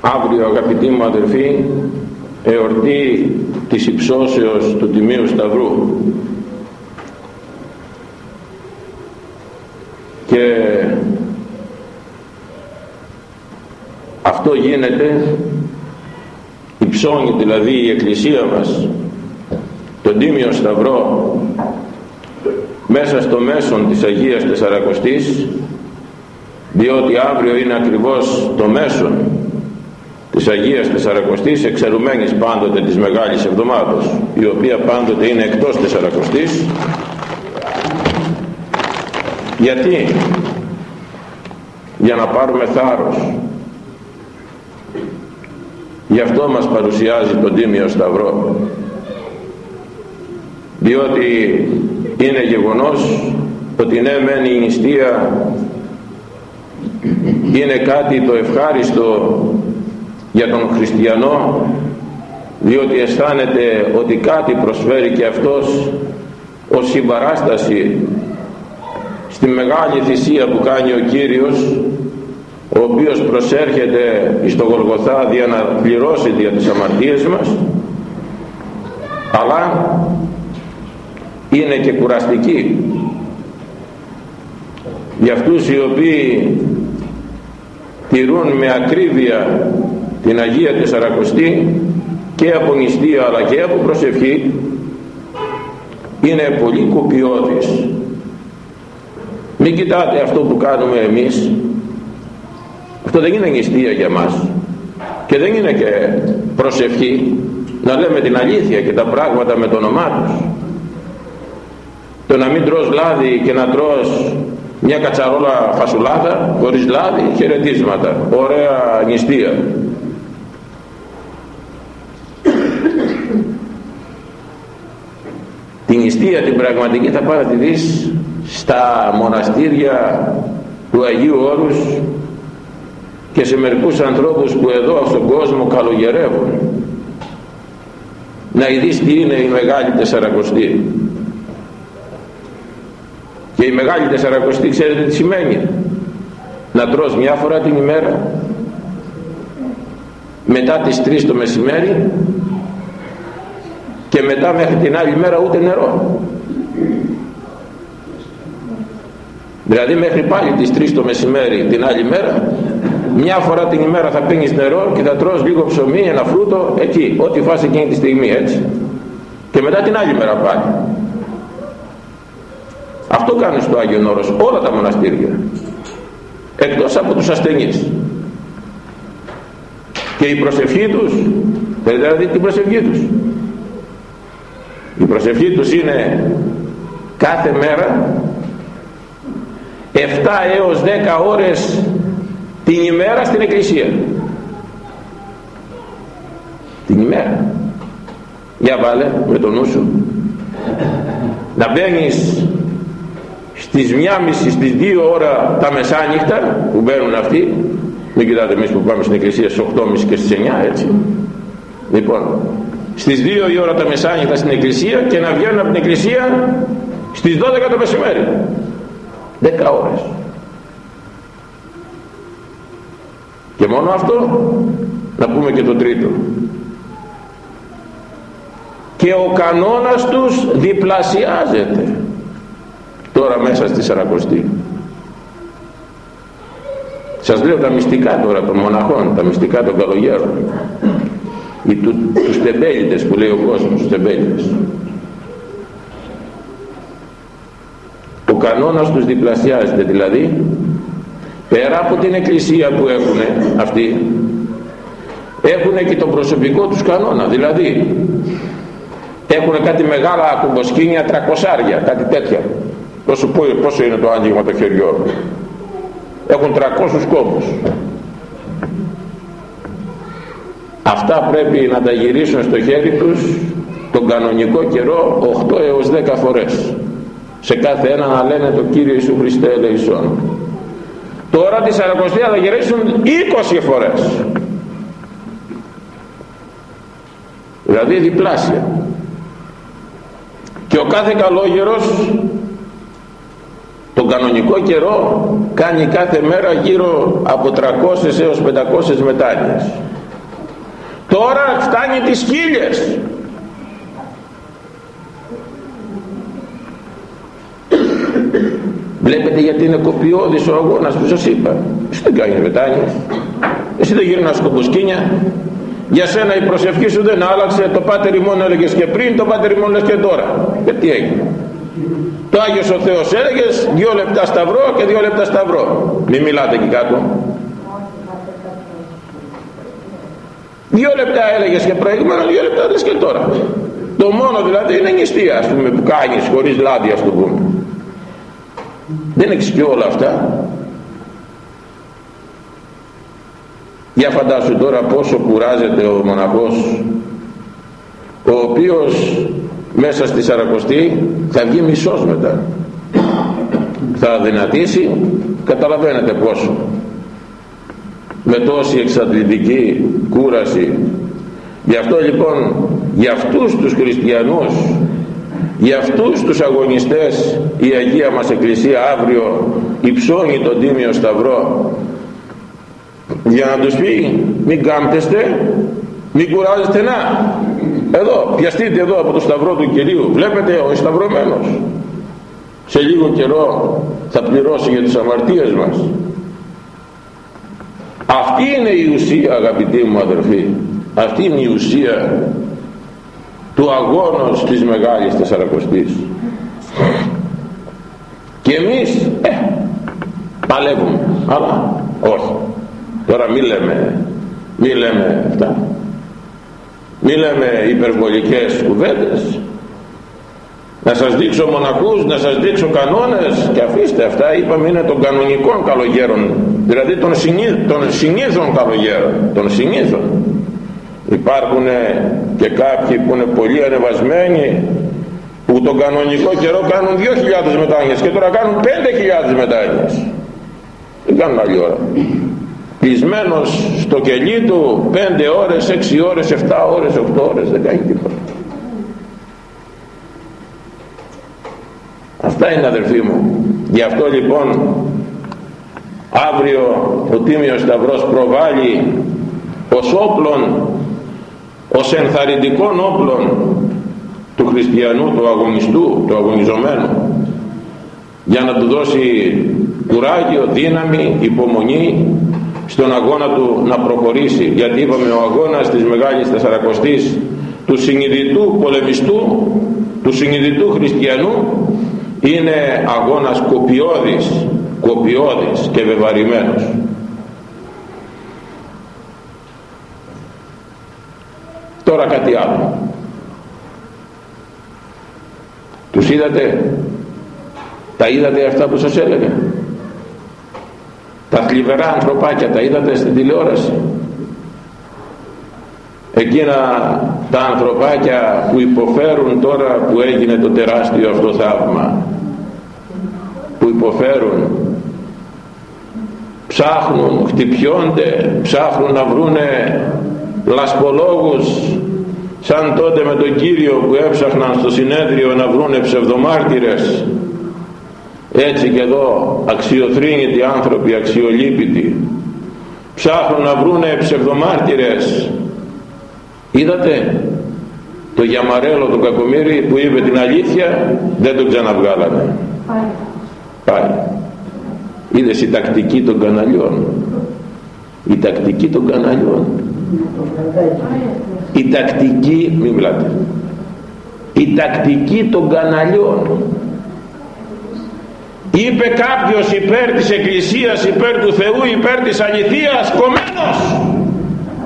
αύριο αγαπητοί μου αδερφοί εορτή της υψώσεως του Τιμίου Σταυρού. Και αυτό γίνεται υψώνει δηλαδή η Εκκλησία μας τον Τίμιο Σταυρό μέσα στο μέσον της Αγίας Τεσσαρακοστής διότι αύριο είναι ακριβώς το μέσον της Αγίας Τεσσαρακοστής εξαιρουμένης πάντοτε της Μεγάλης Εβδομάδος η οποία πάντοτε είναι εκτός Τεσσαρακοστής γιατί; Για να πάρουμε θάρρος. Γι' αυτό μας παρουσιάζει τον Τίμιο Σταυρό. Διότι είναι γεγονός ότι ναι μεν η νηστεία είναι κάτι το ευχάριστο για τον χριστιανό διότι αισθάνεται ότι κάτι προσφέρει και αυτός ως συμπαράσταση στη μεγάλη θυσία που κάνει ο Κύριος ο οποίος προσέρχεται στο Γολγοθά για να πληρώσει για τις αμαρτίες μας αλλά είναι και κουραστική. Για αυτούς οι οποίοι τηρούν με ακρίβεια την Αγία Τεσσαρακοστή και από νηστεία αλλά και από προσευχή είναι πολύ κοπιώδης. Μην κοιτάτε αυτό που κάνουμε εμείς. Αυτό δεν είναι νηστεία για μας και δεν είναι και προσευχή να λέμε την αλήθεια και τα πράγματα με το όνομά τους. Το να μην τρως λάδι και να τρως μια κατσαρόλα φασουλάδα χωρίς λάδι χαιρετίσματα. Ωραία νηστεία την νηστεία την πραγματική θα πάρει τη δεις στα μοναστήρια του Αγίου Όρους και σε μερικούς ανθρώπους που εδώ στον κόσμο καλογερεύουν. Να ειδείς τι είναι η Μεγάλη Τεσσαρακοστή. Και η Μεγάλη Τεσσαρακοστή ξέρετε τι σημαίνει. Να τρως μια φορά την ημέρα μετά τις 3 το μεσημέρι και μετά μέχρι την άλλη μέρα ούτε νερό. Δηλαδή μέχρι πάλι τις 3 το μεσημέρι την άλλη μέρα μια φορά την ημέρα θα πίνεις νερό και θα τρως λίγο ψωμί, ένα φρούτο εκεί, ό,τι φας εκείνη τη στιγμή έτσι. Και μετά την άλλη μέρα πάλι. Αυτό κάνεις στο Άγιο Όρος όλα τα μοναστήρια εκτός από τους ασθενείς. Και η προσευχή τους δηλαδή την προσευχή τους η προσευχή τους είναι κάθε μέρα 7 έως 10 ώρες την ημέρα στην εκκλησία. Την ημέρα. Για βάλε με το νου σου. Να μπαίνεις στις 1.30 στις 2 ώρα τα μεσάνυχτα που μπαίνουν αυτοί. Μην κοιτάτε εμείς που πάμε στην εκκλησία στις 8.30 και στις 9 έτσι. Λοιπόν στις 2 η ώρα τα μεσάνυχτα στην εκκλησία και να βγαίνουν από την εκκλησία στις 12 το μεσημέρι. 10 ώρες. Και μόνο αυτό να πούμε και το τρίτο. Και ο κανόνας τους διπλασιάζεται τώρα μέσα στη Σαρακοστή. Σας λέω τα μυστικά τώρα των μοναχών τα μυστικά των καλογέρων ή του, τους τεμπέλητες που λέει ο κόσμος τους τεμπέλητες. Ο κανόνας τους διπλασιάζεται δηλαδή πέρα από την εκκλησία που έχουν αυτοί έχουν και τον προσωπικό τους κανόνα δηλαδή έχουν κάτι μεγάλα κουμποσκίνια τρακοσάρια κάτι τέτοια. Πόσο, πόσο είναι το άγγιγμα το χεριό. Έχουν 300 κόμπους αυτά πρέπει να τα γυρίσουν στο χέρι τους τον κανονικό καιρό 8 έως 10 φορές. Σε κάθε ένα να λένε το Κύριο Ιησού Χριστέ ελεησόν τώρα τη Σαρακοστία θα γυρίσουν 20 φορές. Δηλαδή διπλάσια. Και ο κάθε καλόγερος τον κανονικό καιρό κάνει κάθε μέρα γύρω από 300 έως 500 μετάνοιες τώρα φτάνει τις χίλιες. Βλέπετε γιατί είναι κοπιώδης ο αγώνας που σας είπα. Εσύ δεν κάνεις μετάνοιες εσύ δεν γυρνάς σκοπουσκίνια για σένα η προσευχή σου δεν άλλαξε. Το πάτερ ημών έλεγες και πριν το πάτερ ημών λες και τώρα. Και τι έγινε; Το Άγιος ο Θεός έλεγες δύο λεπτά σταυρό και δύο λεπτά σταυρό. Μην μιλάτε εκεί κάτω δύο λεπτά έλεγες και προηγούμενο δύο λεπτά λες και τώρα. Το μόνο δηλαδή είναι νηστεία ας πούμε που κάνεις χωρίς λάδι ας το πούμε. Δεν έχεις και όλα αυτά. Για φαντάσου τώρα πόσο κουράζεται ο μοναχός ο οποίος μέσα στη Σαρακοστή θα βγει μισός μετά. Θα δυνατήσει καταλαβαίνετε πόσο με τόση εξαντλητική κούραση. Γι' αυτό λοιπόν για αυτούς τους χριστιανούς για αυτούς τους αγωνιστές η Αγία μας Εκκλησία αύριο υψώνει τον Τίμιο Σταυρό. Για να τους πει μην κάμπτεστε μην κουράζεστε να εδώ πιαστείτε εδώ από το Σταυρό του Κυρίου. Βλέπετε ο Σταυρωμένος σε λίγο καιρό θα πληρώσει για τις αμαρτίες μας αυτή είναι η ουσία αγαπητοί μου αδερφοί. Αυτή είναι η ουσία του αγώνος της Μεγάλης Τεσσαρακοστής. Και εμείς ε, παλεύουμε. Αλλά όχι. Τώρα μη λέμε μη λέμε αυτά. Μη λέμε υπερβολικές κουβέντες να σας δείξω μοναχούς, να σας δείξω κανόνες. Και αφήστε αυτά είπαμε είναι των κανονικών καλογέρων. Δηλαδή των, συνήθ, των συνήθων καλογέρων. Των συνήθων. Υπάρχουν και κάποιοι που είναι πολύ ανεβασμένοι που τον κανονικό καιρό κάνουν 2.000 μετάνοιες και τώρα κάνουν 5.000 μετάνοιες δεν κάνουν άλλη ώρα. Κλεισμένος στο κελί του 5 ώρες, 6 ώρες, 7 ώρες, 8 ώρες δεν κάνει τίποτα αυτά είναι αδερφοί μου. Γι' αυτό λοιπόν αύριο ο Τίμιος Σταυρός προβάλλει ως όπλων ως ενθαρρυντικών όπλων του χριστιανού, του αγωνιστού, του αγωνιζομένου για να του δώσει κουράγιο, δύναμη, υπομονή στον αγώνα του να προχωρήσει. Γιατί είπαμε ο αγώνας της Μεγάλης Τεσσαρακοστής του συνειδητού πολεμιστού του συνειδητού χριστιανού είναι αγώνας κοπιώδης κοπιώδης και βεβαρημένος. Τώρα κάτι άλλο. Τους είδατε τα είδατε αυτά που σας έλεγα. Τα θλιβερά ανθρωπάκια τα είδατε στην τηλεόραση εκείνα τα ανθρωπάκια που υποφέρουν τώρα που έγινε το τεράστιο αυτό θαύμα που υποφέρουν ψάχνουν, χτυπιώνται ψάχνουν να βρούνε λασπολόγους σαν τότε με τον Κύριο που έψαχναν στο συνέδριο να βρούνε ψευδομάρτυρες. Έτσι και εδώ αξιοθρύνητοι άνθρωποι αξιολύπητοι ψάχνουν να βρούνε ψευδομάρτυρες είδατε το γιαμαρέλο του κακομύρι που είπε την αλήθεια δεν τον ξαναβγάλανε. Πάει είδες η τακτική των καναλιών. Η τακτική των καναλιών. Η τακτική μην μιλάτε. Η τακτική των καναλιών. Είπε κάποιος υπέρ της Εκκλησίας υπέρ του Θεού υπέρ της αληθείας κομμένος.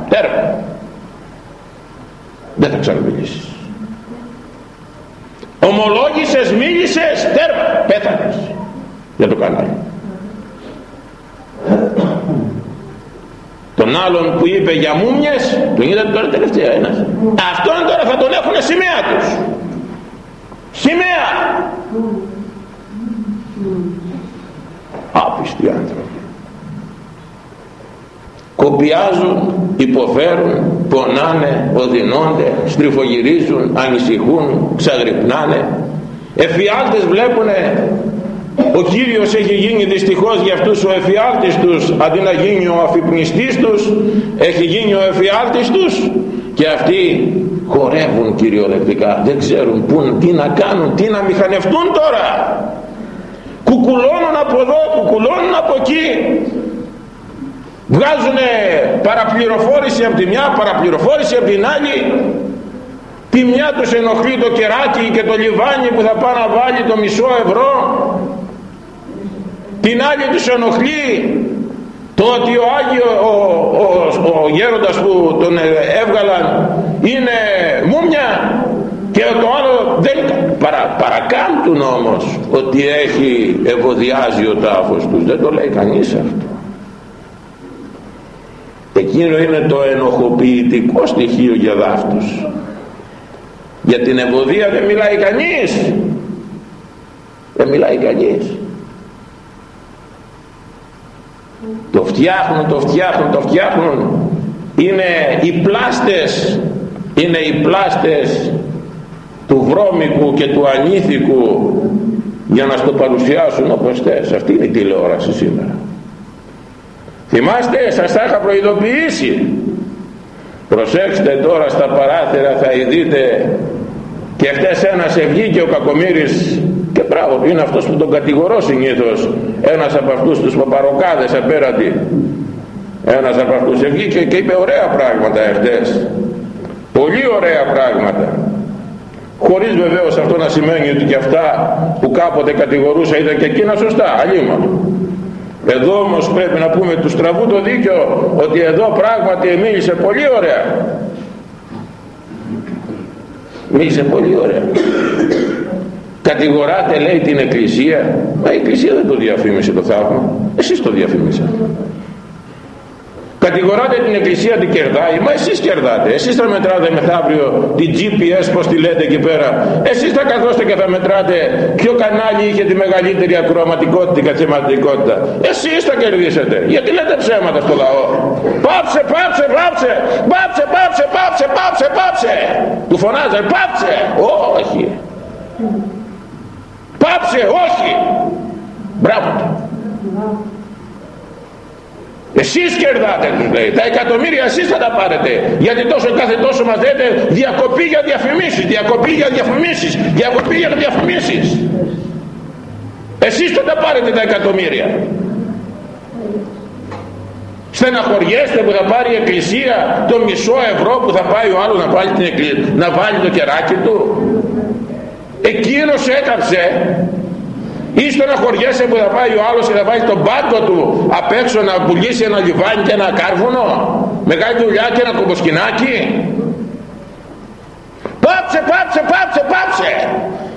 Τέρμα δεν θα ξαναμιλήσεις. Ομολόγησες μίλησες τέρμα πέθανες. Για το κανάλι. Τον άλλον που είπε για μούμιες τον είδατε τώρα τελευταία ένας. Αυτόν τώρα θα τον έχουν σημαία τους. Σημαία. Άπιστοι άνθρωποι κοπιάζουν υποφέρουν πονάνε οδυνώνται στριφογυρίζουν ανησυχούν ξαγρυπνάνε. Εφιάλτες βλέπουνε. Ο Κύριος έχει γίνει δυστυχώς για αυτούς ο εφιάλτης τους αντί να γίνει ο αφυπνιστής τους έχει γίνει ο εφιάλτης τους. Και αυτοί χορεύουν κυριολεκτικά. Δεν ξέρουν που, τι να κάνουν τι να μηχανευτούν τώρα. Κουκουλώνουν από εδώ κουκουλώνουν από εκεί βγάζουν παραπληροφόρηση από τη μια παραπληροφόρηση από την άλλη. Τη μια τους ενοχλεί το κεράκι και το λιβάνι που θα πάει να βάλει το μισό ευρώ. Την άλλη τους ενοχλεί το ότι ο Άγιο ο, ο, ο γέροντας που τον έβγαλαν είναι μούμια και το άλλο δεν παρα, παρακάμπτουν όμως ότι έχει ευωδιάζει ο τάφος τους. Δεν το λέει κανείς αυτό εκείνο είναι το ενοχοποιητικό στοιχείο για δάφτους. Για την ευωδία δεν μιλάει κανείς. Δεν μιλάει κανείς. Το φτιάχνουν, το φτιάχνουν, το φτιάχνουν. Είναι οι πλάστες είναι οι πλάστες του βρώμικου και του ανήθικου για να στο παρουσιάσουν όπως θες. Αυτή είναι η τηλεόραση σήμερα θυμάστε σας τα είχα προειδοποιήσει. Προσέξτε τώρα στα παράθυρα θα δείτε και χτες ένας ευγήκε ο Κακομύρης και μπράβο είναι αυτός που τον κατηγορώ συνήθως ένας από αυτούς τους παπαροκάδες απέραντι. Ένας από αυτούς ευγήκε και είπε ωραία πράγματα εχθές. Πολύ ωραία πράγματα. Χωρίς βεβαίως αυτό να σημαίνει ότι και αυτά που κάποτε κατηγορούσα ήταν και εκείνα σωστά αλλήμα εδώ όμως πρέπει να πούμε του στραβού το δίκιο ότι εδώ πράγματι μίλησε πολύ ωραία. Μίλησε πολύ ωραία. Κατηγοράτε λέει την εκκλησία. Μα η εκκλησία δεν το διαφήμισε το θαύμα. Εσείς το διαφήμισατε Κατηγοράτε την εκκλησία την κερδάει, μα εσείς κερδάτε. Εσείς θα μετράτε μεθαύριο την GPS, πως τη λέτε εκεί πέρα. Εσείς θα καθόστε και θα μετράτε ποιο κανάλι είχε τη μεγαλύτερη ακροαματικότητα, την καθηματικότητα. Εσείς θα κερδίσετε. Γιατί λέτε ψέματα στο λαό. Πάψε, πάψε, πάψε, πάψε, πάψε, πάψε, πάψε, πάψε. Του φωνάζε, πάψε. Όχι. Πάψε, όχι. Μπράβο εσείς κερδάτε τους λέει. Τα εκατομμύρια εσείς θα τα πάρετε. Γιατί τόσο κάθε τόσο μας λέτε διακοπή για διαφημίσεις διακοπή για διαφημίσεις διακοπή για διαφημίσεις. Εσείς θα τα πάρετε τα εκατομμύρια. Στεναχωριέστε που θα πάρει η εκκλησία το μισό ευρώ που θα πάει ο άλλος να βάλει, την να βάλει το κεράκι του. Εκείνος έκαψε ή στεναχωριέσαι που θα πάει ο άλλος και θα πάει τον πάτο του απ' έξω να πουλήσει ένα λιβάνι και ένα κάρβουνο. Μεγάλη δουλειά και ένα κομποσκινάκι. Πάψε πάψε πάψε πάψε.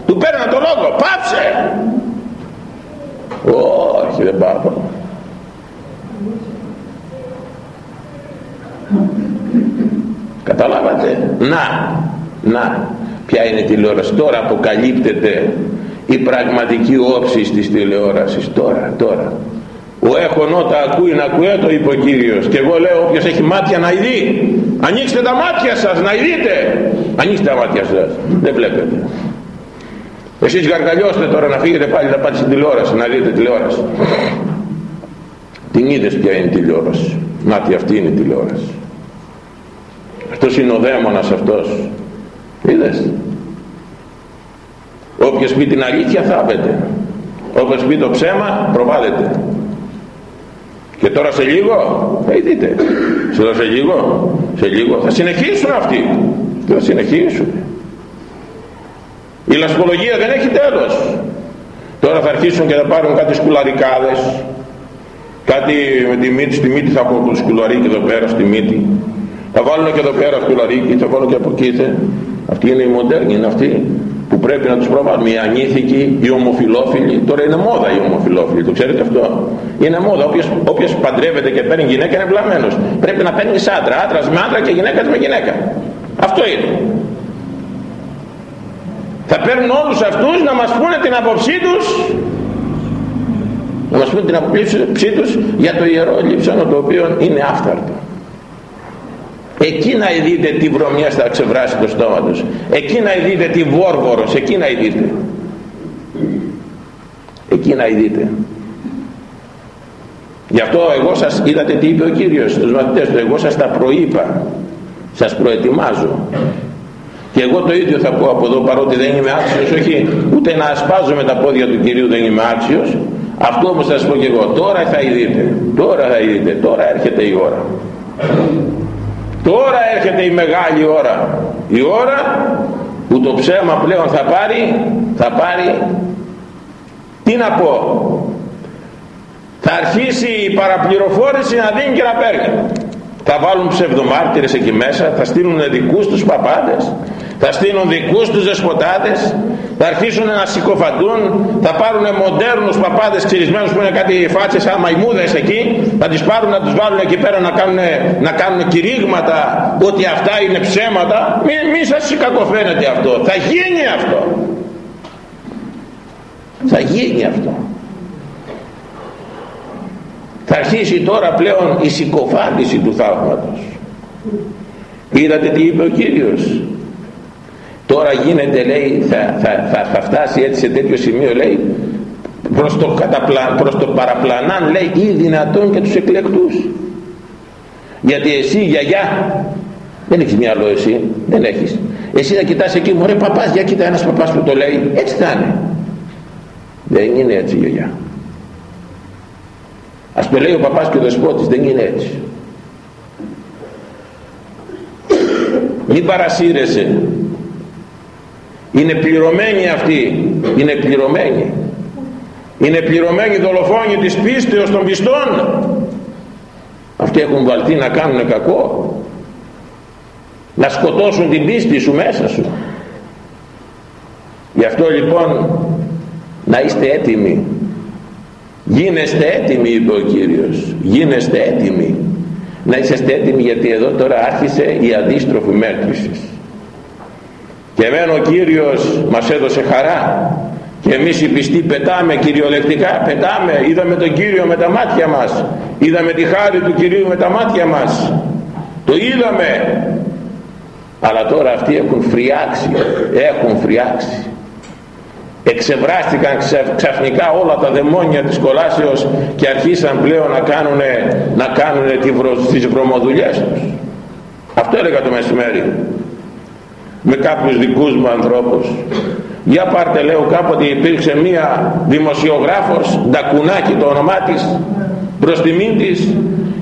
Του παίρνα το λόγο πάψε. Όχι δεν πάω. Καταλάβατε; Να να. Ποια είναι η τηλεόραση τώρα αποκαλύπτεται η πραγματική όψη της τηλεόρασης. Τώρα, τώρα. Ο έχων όταν ακούει να ακούει το είπε ο Κύριος. Και εγώ λέω όποιος έχει μάτια να ειδεί. Ανοίξτε τα μάτια σας να ειδείτε. Ανοίξτε τα μάτια σας. Δεν βλέπετε. Εσείς γαργαλιώστε τώρα να φύγετε πάλι να πάτε στην τηλεόραση να δείτε τηλεόραση. Την είδες ποια είναι η τηλεόραση. Μάτι αυτή είναι η τηλεόραση. Αυτός είναι ο δαίμονας αυτός. Είδες όποιος πει την αλήθεια θάβεται όποιος πει το ψέμα προβάλλεται. Και τώρα σε λίγο θα δείτε σε λίγο σε λίγο θα συνεχίσουν αυτοί. Θα συνεχίσουν. Η λασπολογία δεν έχει τέλος. Τώρα θα αρχίσουν και θα πάρουν κάτι σκουλαρικάδες. Κάτι με τη μύτη στη μύτη θα πω το σκουλαρίκι εδώ πέρα στη μύτη. Θα βάλουν και εδώ πέρα σκουλαρίκι θα βάλουν και από εκεί αυτή είναι η μοντέρνη είναι αυτή που πρέπει να τους προβάλλουμε. Οι ανήθικοι, οι ομοφιλόφιλοι τώρα είναι μόδα οι ομοφιλόφιλοι το ξέρετε αυτό. Είναι μόδα. Όποιος, όποιος παντρεύεται και παίρνει γυναίκα είναι βλαμμένος. Πρέπει να παίρνει άντρα, άντρας με άντρα και γυναίκας με γυναίκα. Αυτό είναι. Θα παίρνουν όλους αυτούς να μας πούνε την άποψή τους. Να μας πούνε την άποψή τους για το ιερό λείψανο το οποίο είναι άφθαρτο εκεί να δείτε τι βρωμιά θα ξεβράσει το στόμα τους. Εκεί να δείτε τι βόρβορος εκεί να δείτε εκεί να ειδείτε. Γι' αυτό εγώ σας είδατε τι είπε ο Κύριος στους μαθητές του εγώ σας τα προείπα. Σας προετοιμάζω. Και εγώ το ίδιο θα πω από εδώ παρότι δεν είμαι άξιος όχι ούτε να ασπάζω με τα πόδια του Κυρίου δεν είμαι άξιος. Αυτό όμως θα σας πω και εγώ. Τώρα θα ειδείτε τώρα θα ειδείτε τώρα έρχεται η ώρα τώρα έρχεται η μεγάλη ώρα. Η ώρα που το ψέμα πλέον θα πάρει θα πάρει τι να πω θα αρχίσει η παραπληροφόρηση να δίνει και να παίρνει. Θα βάλουν ψευδομάρτυρες εκεί μέσα θα στείλουν δικούς τους παπάδες θα στείλουν δικούς τους δεσποτάδες θα αρχίσουν να συκοφαντούν θα πάρουν μοντέρνους παπάδες ξυρισμένους που είναι κάτι φάτσες σαν μαϊμούδες εκεί θα τις πάρουν να τους βάλουν εκεί πέρα να κάνουν, να κάνουν κηρύγματα ότι αυτά είναι ψέματα. Μην, μην σας κακοφαίνεται αυτό. Θα γίνει αυτό. Θα γίνει αυτό. Θα αρχίσει τώρα πλέον η συκοφάντηση του θαύματος. Είδατε τι είπε ο Κύριος; Τώρα γίνεται λέει θα, θα, θα, θα φτάσει έτσι σε τέτοιο σημείο λέει προς το, καταπλα, προς το παραπλανάν λέει ή δυνατόν και τους εκλεκτούς. Γιατί εσύ γιαγιά δεν έχεις μυαλό εσύ δεν έχεις. Εσύ να κοιτάς εκεί μου ρε παπάς για κοίτα ένας παπάς που το λέει έτσι θα είναι. Δεν είναι έτσι γιαγιά. Ας το λέει ο παπάς και ο δεσπότης δεν είναι έτσι. Μην παρασύρεσαι είναι πληρωμένοι αυτοί είναι πληρωμένοι είναι πληρωμένοι δολοφόνοι της πίστεως των πιστών. Αυτοί έχουν βαλτεί να κάνουν κακό. Να σκοτώσουν την πίστη σου μέσα σου. Γι' αυτό λοιπόν να είστε έτοιμοι. Γίνεστε έτοιμοι είπε ο Κύριος. Γίνεστε έτοιμοι. Να είσαστε έτοιμοι γιατί εδώ τώρα άρχισε η αντίστροφη μέτρησης και εμένα ο Κύριος μας έδωσε χαρά. Και εμείς οι πιστοί πετάμε κυριολεκτικά πετάμε. Είδαμε τον Κύριο με τα μάτια μας. Είδαμε τη χάρη του Κυρίου με τα μάτια μας. Το είδαμε. Αλλά τώρα αυτοί έχουν φριάξει έχουν φριάξει. Εξευράστηκαν ξαφνικά όλα τα δαιμόνια της κολάσεως και αρχίσαν πλέον να κάνουν, να κάνουν τις βρωμοδουλειές τους. Αυτό έλεγα το μεσημέρι με κάποιους δικούς μου ανθρώπους. Για πάρτε λέω κάποτε υπήρξε μία δημοσιογράφος Ντακουνάκη το όνομά της προς τιμήν της.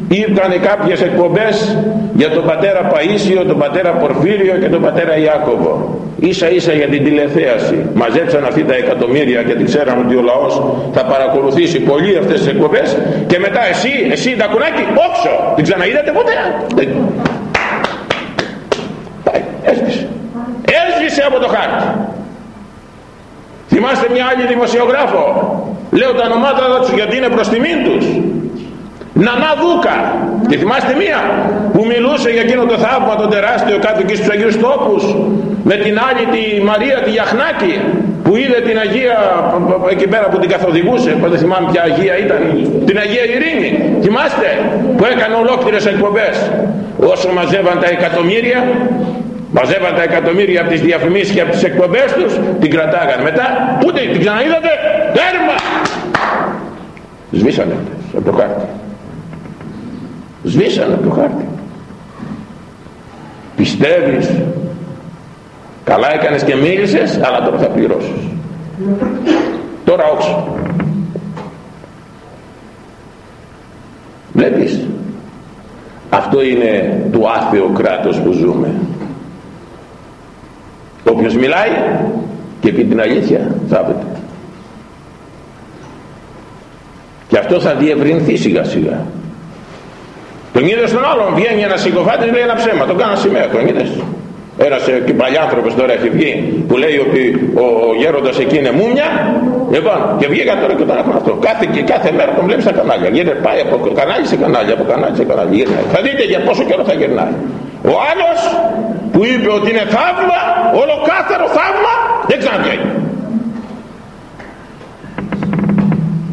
Ήρθανε κάποιες εκπομπές για τον πατέρα Παΐσιο, τον πατέρα Πορφύριο και τον πατέρα Ιάκωβο. Ίσα ίσα για την τηλεθέαση. Μαζέψαν αυτή τα εκατομμύρια και την ξέραν ότι ο λαός θα παρακολουθήσει πολύ αυτές τις εκπομπές. Και μετά εσύ, εσύ Ντακουνάκη, όξο! Την ξαναείδατε ποτέ; Πάει, έσβησε έσβησε από το χάρτη. Θυμάστε μια άλλη δημοσιογράφο λέω τα ονομάτα τους γιατί είναι προς τιμήν τους. Νανά Δούκα. Και θυμάστε μία που μιλούσε για εκείνο το θαύμα το τεράστιο κάτω εκεί στους Αγίους Τόπους με την άλλη τη Μαρία τη Γιαχνάκη που είδε την Αγία εκεί πέρα που την καθοδηγούσε που δεν θυμάμαι ποια Αγία ήταν την Αγία Ειρήνη. Θυμάστε που έκανε ολόκληρες εκπομπές. Όσο μαζεύαν τα εκατομμύρια μαζεύαν τα εκατομμύρια από τις διαφημίσεις και από τις εκπομπές τους την κρατάγαν μετά ούτε την ξαναείδατε τέρμα! Σβήσανε από το χάρτη. Σβήσανε από το χάρτη. Πιστεύεις; Καλά έκανες και μίλησες αλλά τώρα θα πληρώσεις. Τώρα όξω βλέπεις; Αυτό είναι το άθεο κράτος που ζούμε όποιος μιλάει και πει την αλήθεια θάβεται και αυτό θα διευρυνθεί σιγά σιγά τον είδες στον άλλον, βγαίνει ένας συκοφάτη, λέει ένα ψέμα. Τον κάνα σημαία, τον είδες. Ένας ε, παλιάνθρωπο τώρα έχει βγει που λέει ότι ο γέροντας εκεί είναι μούμια. Λοιπόν, και βγήκα τώρα και τον έχουν αυτό. Κάθε, και κάθε μέρα τον βλέπεις στα κανάλια. Γίνεται, πάει από κανάλι σε κανάλι, από κανάλι σε κανάλι. Γυρνάει. Θα δείτε για πόσο καιρό θα γυρνάει. Ο άλλο που είπε ότι είναι θαύμα, ολοκάθαρο θαύμα, δεν ξαναβγαίνει.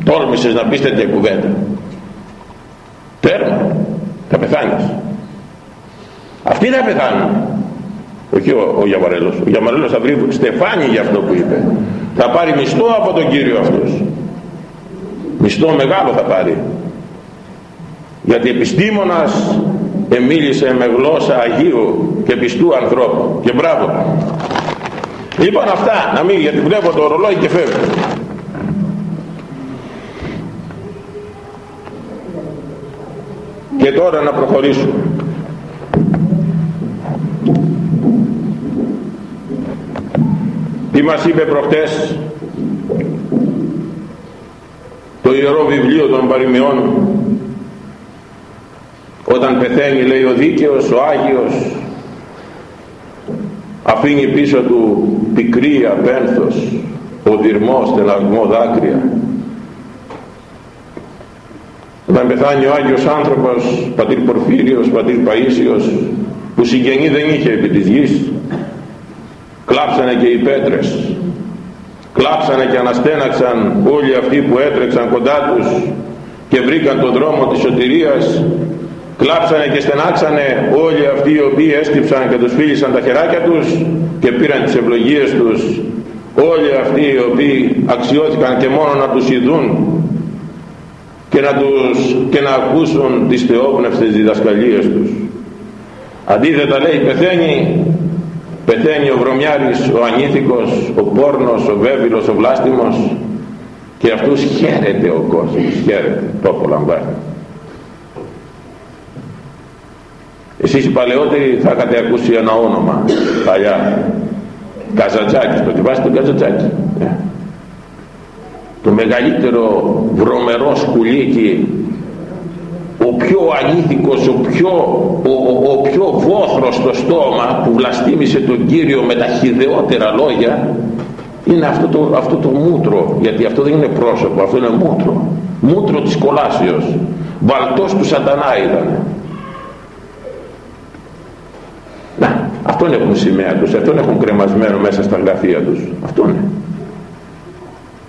Τόλμησες να πεις τέτοια κουβέντα. Τέρμα. Θα πεθάνεις. Αυτοί θα πεθάνουν. Όχι ο, ο Γιαμαρέλος. Ο Γιαμαρέλος θα βρει στεφάνι για αυτό που είπε. Θα πάρει μισθό από τον Κύριο αυτός. Μισθό μεγάλο θα πάρει. Γιατί επιστήμονας εμίλησε με γλώσσα Αγίου και πιστού ανθρώπου. Και μπράβο. Λοιπόν αυτά. Να μην γιατί βλέπω το ρολόι και φεύγω. Και τώρα να προχωρήσουμε τι μας είπε προχτές το Ιερό Βιβλίο των Παριμιών όταν πεθαίνει λέει ο δίκαιος, ο Άγιος αφήνει πίσω του πικρία, πένθος, ο δυρμός, στεναγμό, δάκρυα. Όταν πεθάνει ο Άγιος άνθρωπος, πατήρ Πορφύριος, πατήρ Παΐσιος, που συγγενή δεν είχε επί της γης, κλάψανε και οι πέτρες, κλάψανε και αναστέναξαν όλοι αυτοί που έτρεξαν κοντά τους και βρήκαν τον δρόμο της σωτηρίας κλάψανε και στενάξανε όλοι αυτοί οι οποίοι έσκυψαν και τους φίλησαν τα χεράκια τους και πήραν τις ευλογίες τους όλοι αυτοί οι οποίοι αξιώθηκαν και μόνο να τους ειδούν και να, τους, και να ακούσουν τις θεόπνευστες διδασκαλίες τους αντίθετα λέει πεθαίνει πεθαίνει ο βρωμιάρης, ο ανήθικος, ο πόρνος, ο βέβυλος, ο βλάστημος και αυτούς χαίρεται ο κόσμος, χαίρεται, το απολαμβάνει. Εσείς οι παλαιότεροι θα είχατε ακούσει ένα όνομα. Παλιά. Καζατζάκης, το βάζετε τον Καζατζάκη. Ε. Το μεγαλύτερο βρωμερό σκουλίκι, ο πιο ανήθικος, ο πιο, ο, ο, ο πιο βόθρος στο στόμα που βλαστήμησε τον Κύριο με τα χιδεότερα λόγια είναι αυτό το, αυτό το μούτρο. Γιατί αυτό δεν είναι πρόσωπο, αυτό είναι μούτρο. Μούτρο της κολάσεως βαλτός του σατανά ήταν Να, αυτόν έχουν σημαία τους, αυτόν έχουν κρεμασμένο μέσα στα γραφεία τους. Αυτόν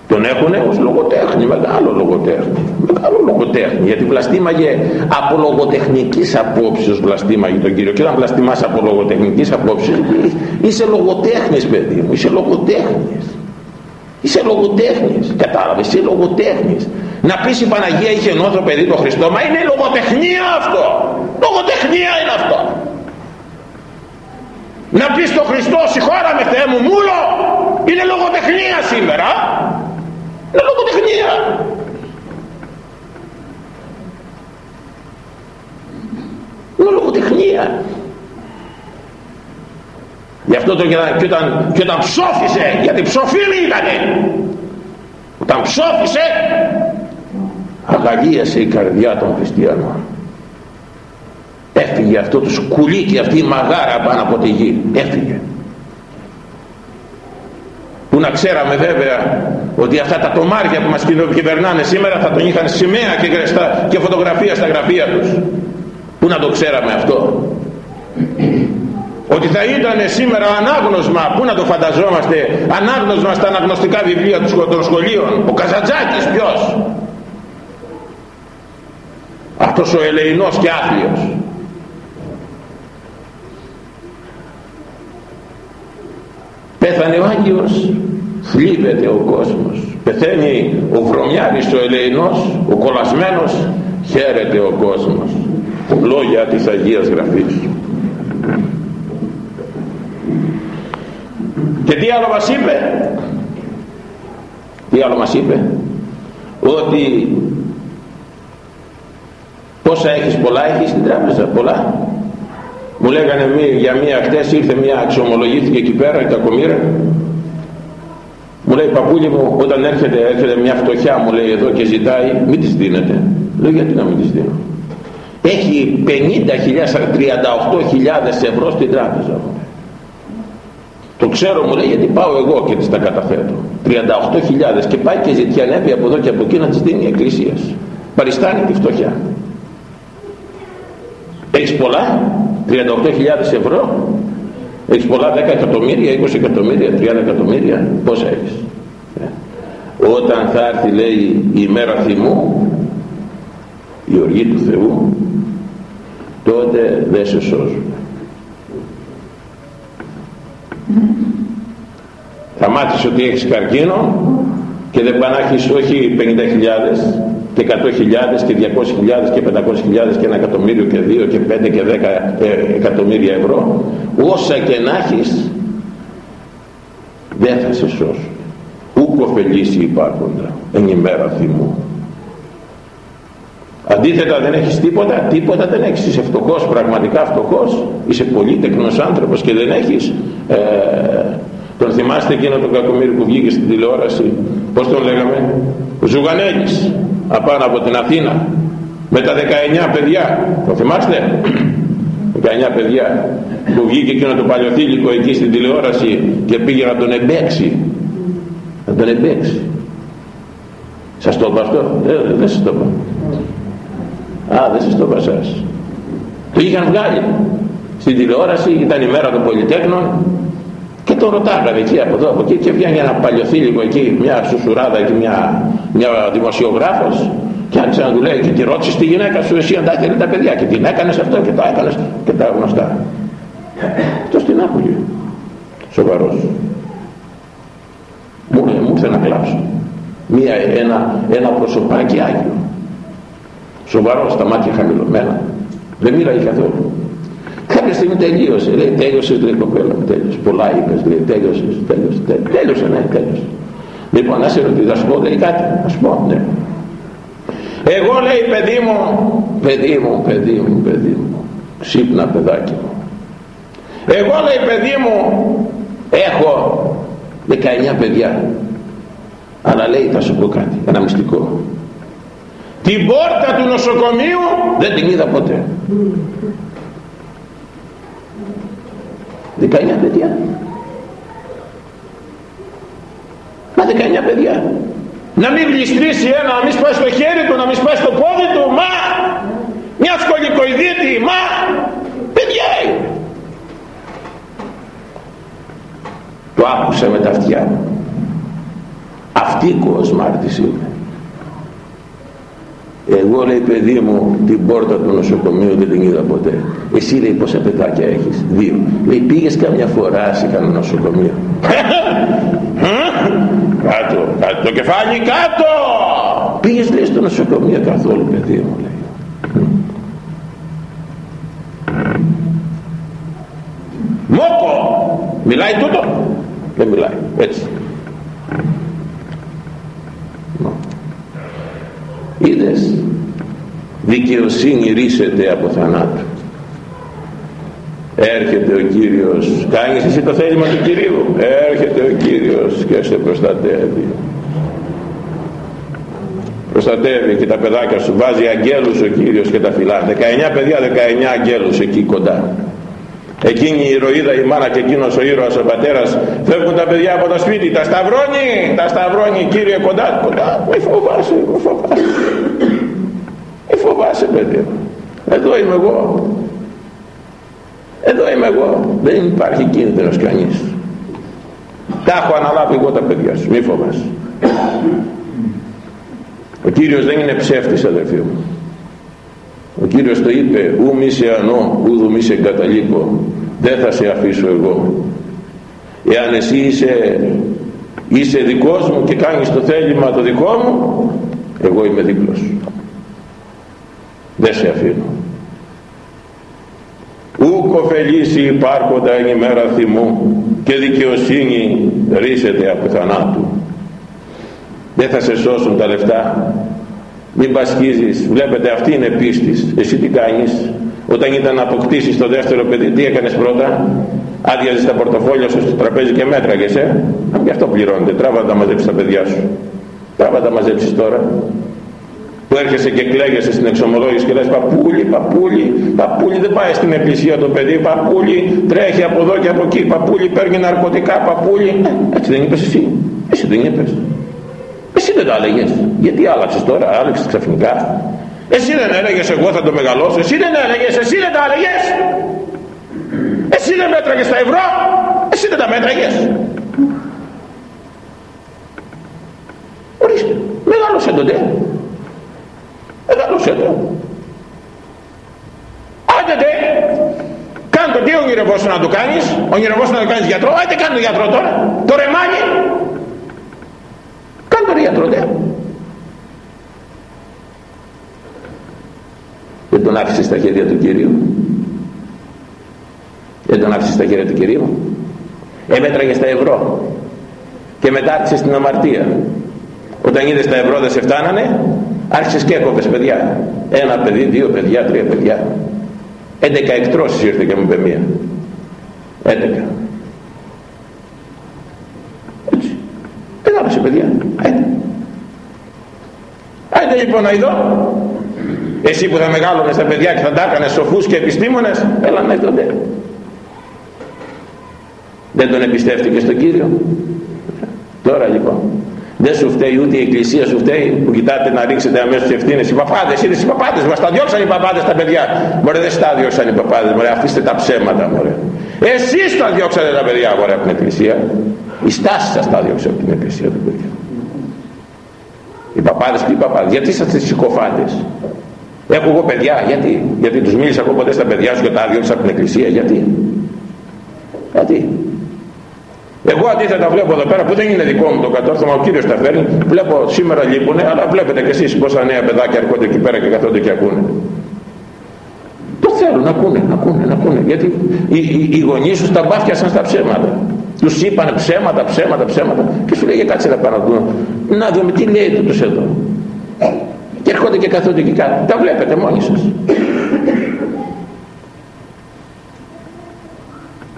Τον έχουν ως λογοτέχνη, μεγάλο λογοτέχνη. Μεγάλο λογοτέχνη, γιατί βλαστήμαγε από λογοτεχνικής απόψεως βλαστήμαγε τον Κύριο. Και όταν βλαστημάς από λογοτεχνικής απόψεως, είσαι λογοτέχνης παιδί μου, είσαι λογοτέχνης. Είσαι λογοτέχνης, κατάλαβες, είσαι λογοτέχνης. Να πεις η Παναγία είχε νόθο παιδί το Χριστό, μα είναι λογοτεχνία αυτό. Λογοτεχνία είναι αυτό να πεις στο Χριστό συγχώρα με Θεέ μου μούλο είναι λογοτεχνία σήμερα είναι λογοτεχνία. Είναι λογοτεχνία. Γι' αυτό το και όταν, και όταν ψόφισε γιατί ψοφίλη ήτανε. Όταν ψόφισε αγαλίασε η καρδιά των χριστιανών έφυγε αυτό το σκουλίκι αυτή η μαγάρα πάνω από τη γη. Έφυγε. Που να ξέραμε βέβαια ότι αυτά τα τομάρια που μας κυβερνάνε σήμερα θα τον είχαν σημαία και, γρεστά, και φωτογραφία στα γραφεία τους. Που να το ξέραμε αυτό. Ότι θα ήταν σήμερα ανάγνωσμα που να το φανταζόμαστε ανάγνωσμα στα αναγνωστικά βιβλία των σχολείων. Ο Καζατζάκης ποιος; Αυτός ο ελεηνός και άθλιος πέθανε ο Άγιος θλίβεται ο κόσμος. Πεθαίνει ο βρωμιάρης ο ελεηνός ο κολλασμένος χαίρεται ο κόσμος. Λόγια της Αγίας Γραφής. Και τι άλλο μας είπε; Τι άλλο μας είπε; Ότι πόσα έχεις πολλά έχεις στην τράπεζα πολλά μου λέγανε μία, για μία χτες ήρθε μία αξιομολογήθηκε εκεί πέρα η κακομήρα μου λέει παππούλη μου όταν έρχεται, έρχεται μια φτωχιά μου λέει εδώ και ζητάει μην της δίνετε λέω γιατί να μην της δίνω έχει 50.000 38.000 ευρώ στην τράπεζα μου το ξέρω μου λέει γιατί πάω εγώ και της τα καταθέτω. 38.000 και πάει και ζητιανεύει από εδώ και από εκεί να της δίνει η εκκλησίας. Παριστάνει τη φτωχιά. Έχεις πολλά; 38.000 ευρώ. Έχεις πολλά 10 εκατομμύρια 20 εκατομμύρια 30 εκατομμύρια. Πόσα έχεις. Ε. όταν θα έρθει λέει η μέρα θυμού η οργή του Θεού τότε δεν σε σώζουν. Θα μάθεις ότι έχεις καρκίνο και δεν πάνε όχι 50.000 και 100.000 και 200.000 και 500.000 και ένα εκατομμύριο και δύο και πέντε και δέκα ε, εκατομμύρια ευρώ όσα και να έχεις δεν θα σε σώσουν. Ούκ ωφελήσει υπάρχοντα εν ημέρα θυμού αντίθετα δεν έχεις τίποτα τίποτα δεν έχεις. Είσαι φτωχός πραγματικά φτωχός. Είσαι πολύ τεκνός άνθρωπος και δεν έχεις. Ε, τον θυμάστε εκείνο τον κακομίρι που βγήκε στην τηλεόραση; Πως τον λέγαμε; Ζουγανέλης απάνω από την Αθήνα. Με τα 19 παιδιά. Το θυμάστε; 19 παιδιά. Που βγήκε εκείνο το παλιοθήλικο εκεί στην τηλεόραση και πήγε να τον εμπέξει. Να τον εμπέξει. Σας το είπα αυτό; Ε, δεν σας το είπα. Α δεν σας το είπα σας το είχαν βγάλει. Στην τηλεόραση ήταν η μέρα των Πολυτέχνων και το ρωτάγανε εκεί από εδώ από εκεί και βγαίνει ένα παλιοθήλικο εκεί μια σουσουράδα εκεί μια, μια δημοσιογράφος και άρχισε να του λέει και τη ρώτησες τη γυναίκα σου εσύ αν τα τα παιδιά και την έκανες αυτό και το έκανες και τα γνωστά. Αυτό την άκουγε σοβαρός. Μου, μου ήρθε να κλάψω. Μία, ένα, ένα προσωπάκι Άγιο. Σοβαρό στα μάτια χαμηλωμένα. Δεν μίλαγε καθόλου. Κάποια στιγμή τελείωσε. Λέει τέλειωσες λέει κοπέλα μου τέλειωσες. Πολλά είπες λέει τέλειωσες τέλειωσες τέλειωσες ναι τέλειωσες λοιπόν να σε ρωτήσω να σου πω λέει κάτι να σου πω ναι. Εγώ λέει παιδί μου παιδί μου παιδί μου παιδί μου ξύπνα παιδάκι μου. Εγώ λέει παιδί μου έχω 19 παιδιά. Αλλά λέει θα σου πω κάτι ένα μυστικό. Την πόρτα του νοσοκομείου δεν την είδα ποτέ. 19 παιδιά μα 19 παιδιά. Να μην γλιστρήσει ένα να μην σπάσει το χέρι του να μην σπάσει το πόδι του μα! Μια σκολικοειδίτη μα! Παιδιά είναι το άκουσα με τα αυτιά. Μου αυτή κοσμάρτης είναι. Εγώ λέει παιδί μου την πόρτα του νοσοκομείου δεν την είδα ποτέ. Εσύ λέει πόσα παιδάκια έχεις; Δύο. Λέει πήγες καμιά φορά σε κανένα νοσοκομείο; κάτω κάτω το κεφάλι κάτω! Πήγες λέει στο νοσοκομείο καθόλου παιδί μου λέει. Μόκο! Μιλάει τούτο; Δεν μιλάει έτσι. Είδες δικαιοσύνη ρίσεται από θανάτου. Έρχεται ο Κύριος. Κάνεις εσύ το θέλημα του Κυρίου. Έρχεται ο Κύριος και σε προστατεύει προστατεύει και τα παιδάκια σου βάζει αγγέλους ο Κύριος και τα φυλά. 19 παιδιά 19 αγγέλους εκεί κοντά. Εκείνη η ηρωίδα η μάνα και εκείνος ο ήρωας ο πατέρας φεύγουν τα παιδιά από το σπίτι. Τα σταυρώνει τα σταυρώνει Κύριε κοντά κοντά. Μη φοβάσαι μη φοβάσαι. Μη φοβάσαι παιδί εδώ είμαι εγώ. Εδώ είμαι εγώ. Δεν υπάρχει κίνδυνος κανείς. Τα έχω αναλάβει εγώ τα παιδιά σου. Μη φοβάσαι ο Κύριος δεν είναι ψεύτης αδερφοί μου. Ο Κύριος το είπε ου μη σε ανώ ουδου μη σε εγκαταλείπω. Δεν θα σε αφήσω εγώ. Εάν εσύ είσαι, είσαι δικός μου και κάνεις το θέλημα το δικό μου εγώ είμαι δίπλος σου. Δεν σε αφήνω ούκ ωφελήσει υπάρχοντα εν ημέρα θυμού και δικαιοσύνη ρίσεται από θανάτου δεν θα σε σώσουν τα λεφτά. Μην πασχίζεις. Βλέπετε αυτή είναι πίστης. Εσύ τι κάνεις; Όταν ήταν να αποκτήσεις το δεύτερο παιδί τι έκανες πρώτα; Άδειαζες τα πορτοφόλια σου στο τραπέζι και μέτραγες ε; Γι' αυτό πληρώνεται. Τράβα τα μαζέψεις τα παιδιά σου. Τράβα τα μαζέψεις τώρα. Που έρχεσαι και κλαίγεσαι στην εξομολόγηση και λες παππούλι, παππούλι, παππούλι δεν πάει στην εκκλησία το παιδί, παππούλι τρέχει από εδώ και από εκεί, παππούλι παίρνει ναρκωτικά, παππούλι, ε, έτσι δεν είπες εσύ, εσύ δεν είπες. Εσύ δεν το έλεγες. Γιατί άλλαξες τώρα, άλλαξες ξαφνικά. Εσύ δεν έλεγες εγώ θα το μεγαλώσω. Εσύ δεν έλεγες, εσύ δεν τα έλεγες. Εσύ δεν μέτραγες τα ευρώ. Εσύ δεν τα μέτραγες. Ορίστε, μεγάλωσε τότε. Μεγάλωσε το. Άντε τε, κάνε το τι ονειρευόσαι να το κάνεις, ονειρευόσαι να το κάνεις γιατρό, άντε κάνε το γιατρό τώρα, το ρεμάνι, κάνε το γιατροτέ δεν τον άφησε στα χέρια του Κυρίου δεν τον άφησε στα χέρια του Κυρίου. Έμετραγε στα ευρώ και μετά άρχισε στην αμαρτία. Όταν είδες στα ευρώ δεν σε φτάνανε άρχισες και έκοπες παιδιά. Ένα παιδί, δύο παιδιά, τρία παιδιά. 11 εκτρώσεις ήρθε και μου είπε μία. 11 έτσι. Μεγάλωσε παιδιά. Άιντε. Άιντε λοιπόν να ειδώ εσύ που θα μεγάλωνες τα παιδιά και θα τα έκανες σοφούς και επιστήμονες έλα να είδονται δεν τον εμπιστεύτηκε στον Κύριο. Τώρα λοιπόν δεν σου φταίει ούτε η εκκλησία σου φταίει που κοιτάτε να ρίξετε αμέσως τις ευθύνες. Οι παπάδες είναι οι παπάδες μας τα διώξαν οι παπάδες τα παιδιά. Μωρέ δεν στα διώξαν οι παπάδες μωρέ αφήστε τα ψέματα μωρέ. Εσείς τα διώξατε τα παιδιά μωρέ από την εκκλησία. Η στάση σας τα διώξε από την εκκλησία του παιδιά. Οι παπάδες και οι παπάδες γιατί είσαστε συκοφάντες; Έχω εγώ παιδιά γιατί γιατί τους μίλησα εγώ ποτέ στα παιδιά σου και τα διώξα από την εκκλησία γιατί γιατί εγώ αντίθετα βλέπω εδώ πέρα που δεν είναι δικό μου το κατόρθωμα, ο κύριος τα φέρνει, βλέπω σήμερα λείπουνε, αλλά βλέπετε κι εσείς πόσα νέα παιδάκια έρχονται εκεί πέρα και καθόνται και ακούνε. Το θέλουν, ακούνε, ακούνε, ακούνε, γιατί οι, οι, οι γονείς τους τα μπάφιασαν στα ψέματα. Τους είπαν ψέματα, ψέματα, ψέματα και σου λέγε κάτσε να πάνω να Να δούμε τι λέει τούτος εδώ. Και έρχονται και καθόνται εκεί κάτω. Τα βλέπετε μόνοι σας.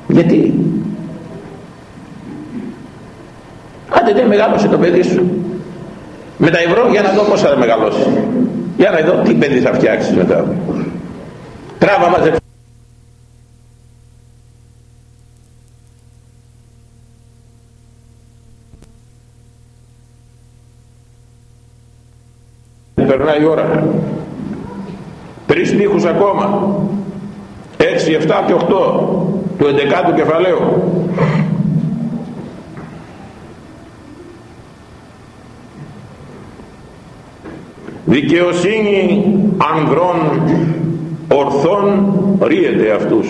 Γιατί; Άντε δεν μεγάλωσε το παιδί σου. Με τα ευρώ για να δω πώς θα μεγαλώσει. Για να δω τι παιδί θα φτιάξεις μετά. Τράβα μαζε. Περνάει η ώρα. Τρεις στίχους ακόμα. Έξι, εφτά και οχτώ του 11ου κεφαλαίου. δικαιοσύνη ανδρών ορθών ρίεται αυτούς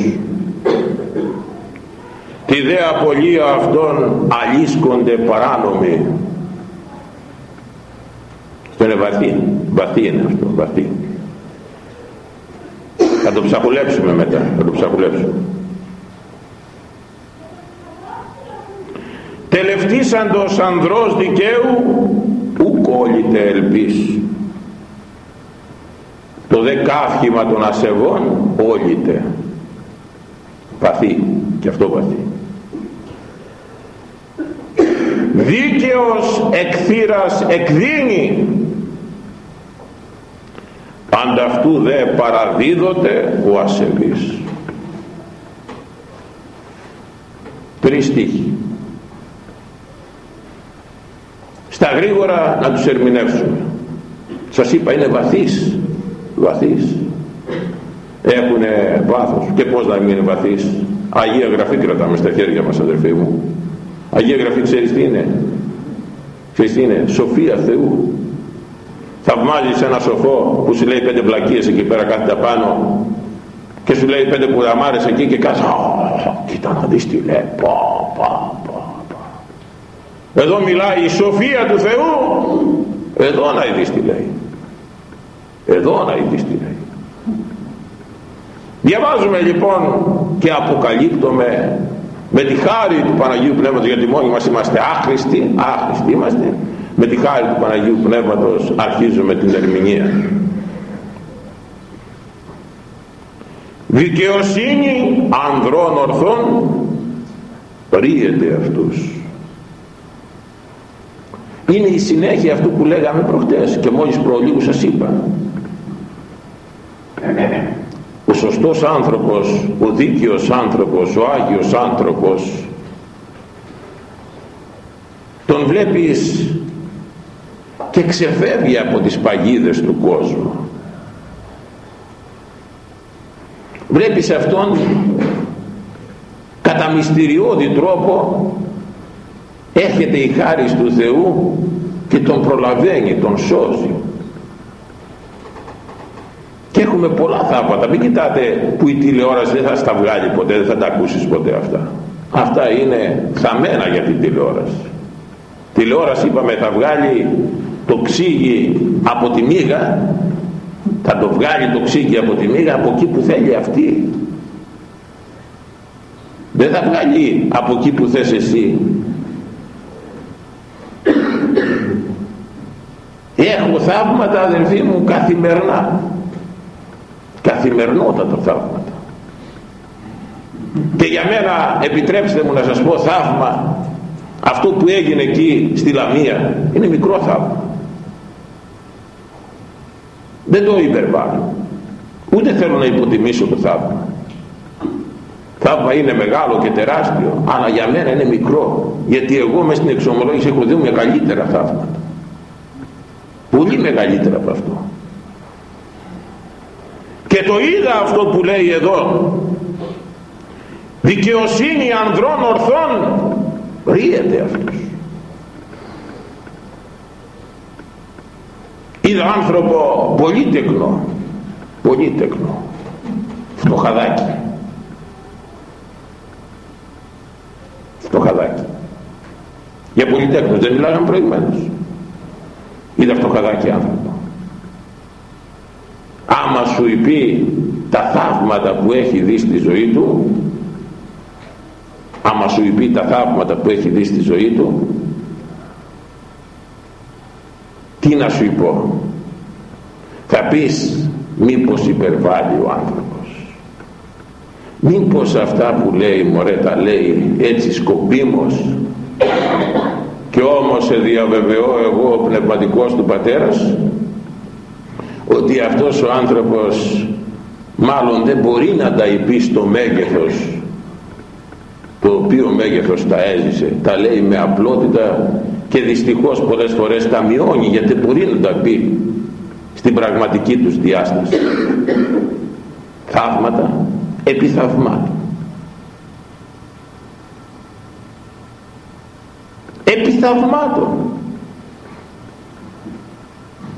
τη δε απολία αυτών αλίσκονται παράνομοι αυτό είναι βαθύ βαθύ είναι αυτό βαθύ θα το ψαχουλέψουμε μετά θα το ψαχουλέψουμε. Τελευτήσαντος ανδρός δικαίου ου κόλλητε ελπίς το δε καύχημα των ασεβών όλητε βαθύ και αυτό βαθύ δίκαιος εκθύρας εκδίνει ανταυτού δε παραδίδονται ο ασεβής τρεις στίχοι. Στα γρήγορα να τους ερμηνεύσουμε. Σας είπα είναι βαθύς βαθύς. Έχουν βάθος. Και πως να μην είναι βαθύς. Αγία Γραφή κρατάμε στα χέρια μας αδερφοί μου. Αγία Γραφή ξέρεις τι είναι; Ξέρεις τι είναι; Σοφία Θεού θαυμάζεις ένα σοφό που σου λέει πέντε βλακίες εκεί πέρα κάθεται πάνω και σου λέει πέντε κουδαμάρες εκεί και κάτσε κοίτα να δεις τι λέει πα, πα, πα, πα. εδώ μιλάει η σοφία του Θεού. Εδώ να δεις τι λέει. Εδώ να ειδείς τι λέει. Διαβάζουμε λοιπόν και αποκαλύπτουμε με τη χάρη του Παναγίου Πνεύματος γιατί μόνοι μας είμαστε άχρηστοι άχρηστοι είμαστε με τη χάρη του Παναγίου Πνεύματος αρχίζουμε την ερμηνεία. Δικαιοσύνη ανδρών ορθών ρίεται αυτούς. Είναι η συνέχεια αυτού που λέγαμε προχτές και μόλις προλίγου σας είπα. Ο σωστός άνθρωπος ο δίκαιος άνθρωπος ο Άγιος άνθρωπος τον βλέπεις και ξεφεύγει από τις παγίδες του κόσμου. Βλέπεις αυτόν κατά μυστηριώδη τρόπο έρχεται η χάρη του Θεού και τον προλαβαίνει, τον σώζει. Και έχουμε πολλά θαύματα. Μην κοιτάτε που η τηλεόραση δεν θα στα βγάλει ποτέ δεν θα τα ακούσεις ποτέ αυτά. Αυτά είναι χαμένα για την τηλεόραση. Τηλεόραση είπαμε θα βγάλει το ξύγι από τη μύγα θα το βγάλει το ξύγι από τη μύγα από εκεί που θέλει αυτή. Δεν θα βγάλει από εκεί που θες εσύ. Έχω θαύματα αδελφοί μου καθημερινά. Καθημερινότατα θαύματα. Και για μένα επιτρέψτε μου να σας πω θαύμα αυτό που έγινε εκεί στη Λαμία είναι μικρό θαύμα δεν το υπερβάλλω. Ούτε θέλω να υποτιμήσω το θαύμα. Θαύμα είναι μεγάλο και τεράστιο αλλά για μένα είναι μικρό γιατί εγώ μέσα στην εξομολόγηση έχω δει μεγαλύτερα θαύματα. Πολύ μεγαλύτερα από αυτό. Και το είδα αυτό που λέει εδώ. Δικαιοσύνη ανδρών ορθών. Ρίεται αυτός είδα άνθρωπο πολύ τεκνό πολύ τεκνό. Φτωχαδάκι φτωχαδάκι για πολυτέχνος δεν μιλάγαμε προηγουμένως. Είδα φτωχαδάκι άνθρωπο. Άμα σου είπε τα θαύματα που έχει δει στη ζωή του άμα σου είπε τα θαύματα που έχει δει στη ζωή του τι να σου πω θα πεις μήπως υπερβάλλει ο άνθρωπος. Μήπως αυτά που λέει μωρέ τα λέει έτσι σκοπίμως. Και όμως σε διαβεβαιώ εγώ ο πνευματικός του πατέρας ότι αυτός ο άνθρωπος μάλλον δεν μπορεί να τα υπείς στο μέγεθος το οποίο μέγεθος τα έζησε. Τα λέει με απλότητα και δυστυχώς πολλές φορές τα μειώνει γιατί μπορεί να τα πει στην πραγματική τους διάσταση. Θαύματα επί θαυμάτων. Επί θαυμάτων.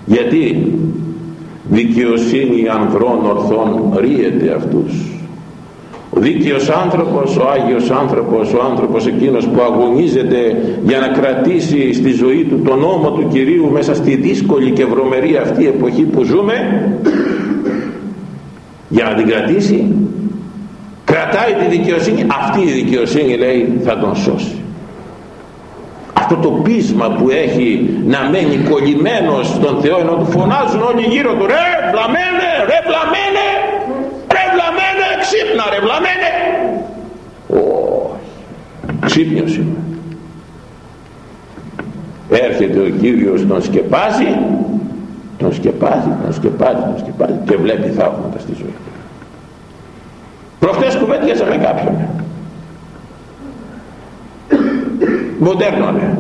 Γιατί δικαιοσύνη ανδρών ορθών ρίεται αυτούς. ο δίκαιος άνθρωπος, ο Άγιος άνθρωπος, ο άνθρωπος εκείνος που αγωνίζεται για να κρατήσει στη ζωή του τον νόμο του Κυρίου μέσα στη δύσκολη και βρωμερή αυτή εποχή που ζούμε για να την κρατήσει κρατάει τη δικαιοσύνη αυτή η δικαιοσύνη λέει θα τον σώσει. Αυτό το πείσμα που έχει να μένει κολλημένος στον Θεό ενώ του φωνάζουν όλοι γύρω του ρε βλαμένε, ρε βλαμένε ξύπνα ρε βλαμένε ξύπνιος είμαι. Έρχεται ο Κύριος τον σκεπάζει τον σκεπάζει, τον σκεπάζει, τον σκεπάζει και βλέπει θαύματα στη ζωή. Προχτές κουβέντιασα με κάποιον. Μοντέρνο ναι.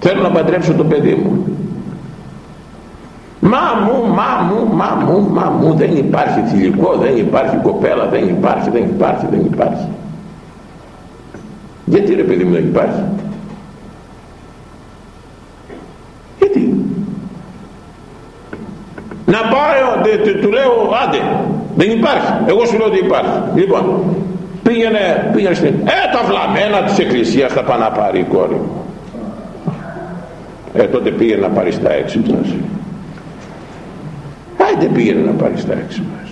θέλω να παντρέψω το παιδί μου Μα μου, μα μου, μα μου, μα μου, δεν υπάρχει θηλυκό, δεν υπάρχει κοπέλα, δεν υπάρχει, δεν υπάρχει, δεν υπάρχει. Γιατί ρε παιδί μου δεν υπάρχει; Γιατί; Να πάρω, του λέω, άντε, δεν υπάρχει. Εγώ σου λέω ότι υπάρχει. Λοιπόν, πήγαινε, πήγαινε στην, ε, τα βλαμμένα της εκκλησίας θα πάει να πάρει η κόρη μου. Ε, τότε πήγαινε να πάρει στα έξυπνα δεν πήγαινε να πάρει στα έξι μας.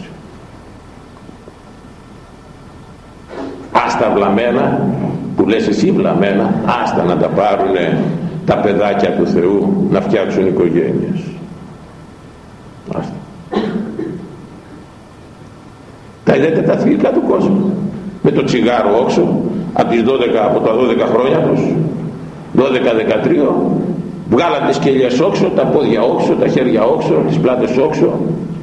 Άστα βλαμμένα που λες εσύ βλαμμένα άστα να τα πάρουν τα παιδάκια του Θεού να φτιάξουν οικογένειες. Άστα. Τα είδατε τα θηλυκά του κόσμου. Με το τσιγάρο όξο από, τις 12, από τα 12 χρόνια τους. 12-13 βγάλαν τις κελιές όξω, τα πόδια όξω, τα χέρια όξω, τις πλάτες όξω.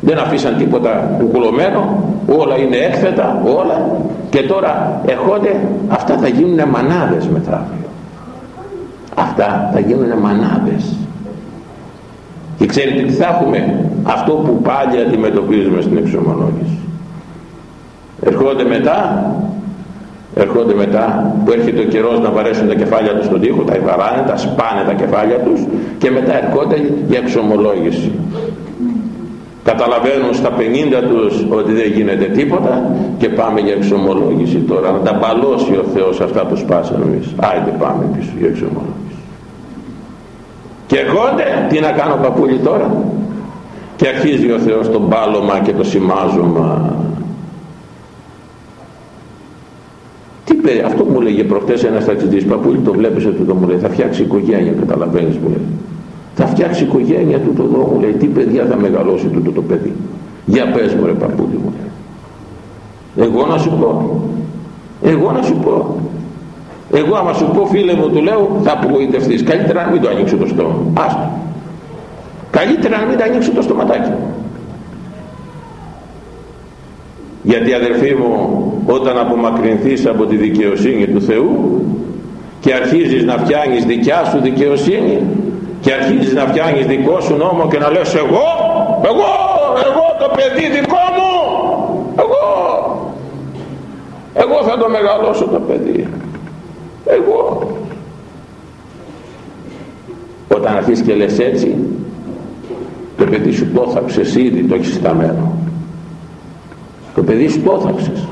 Δεν αφήσαν τίποτα κουκουλωμένο. Όλα είναι έκθετα όλα. Και τώρα ερχόνται αυτά θα γίνουν μανάδες μετά αυτά θα γίνουν μανάδες. Και ξέρετε τι θα έχουμε; Αυτό που πάλι αντιμετωπίζουμε στην εξομολόγηση. Ερχόνται μετά ερχόνται μετά που έρχεται ο καιρός να βαρέσουν τα κεφάλια τους στον τοίχο, τα βαράνε, τα σπάνε τα κεφάλια τους και μετά ερχόνται για εξομολόγηση. καταλαβαίνουν στα 50 τους ότι δεν γίνεται τίποτα και πάμε για εξομολόγηση τώρα. Να τα μπαλώσει ο Θεός αυτά που σπάσαμε εμείς. Άιντε πάμε πίσω για εξομολόγηση. Και έρχονται τι να κάνω παππούλη τώρα; Και αρχίζει ο Θεός το μπάλωμα και το σημάζωμα τι παιδί, αυτό μου λέγε προχτές ένας ταξιτής παππούλη το βλέπεις ότι το μου λέει θα φτιάξει οικογένεια καταλαβαίνεις μου λέει. Θα φτιάξει οικογένεια του το δω μου λέει τι παιδιά θα μεγαλώσει τούτο το παιδί για πες μου ρε παππούλη μου λέει. Εγώ να σου πω εγώ να σου πω εγώ άμα σου πω φίλε μου του λέω θα απογοητευτείς καλύτερα να μην το ανοίξω το στόμα άστο καλύτερα να μην το ανοίξω το στοματάκι γιατί αδερφοί μου όταν απομακρυνθείς από τη δικαιοσύνη του Θεού και αρχίζεις να φτιάνεις δικιά σου δικαιοσύνη και αρχίζεις να φτιάνεις δικό σου νόμο και να λες εγώ, εγώ, εγώ το παιδί δικό μου, εγώ, εγώ θα το μεγαλώσω το παιδί, εγώ. Όταν αρχίσεις και λες έτσι, το παιδί σου το θάψες ήδη, το έχεις σταμένο. Το παιδί σου το θάψες.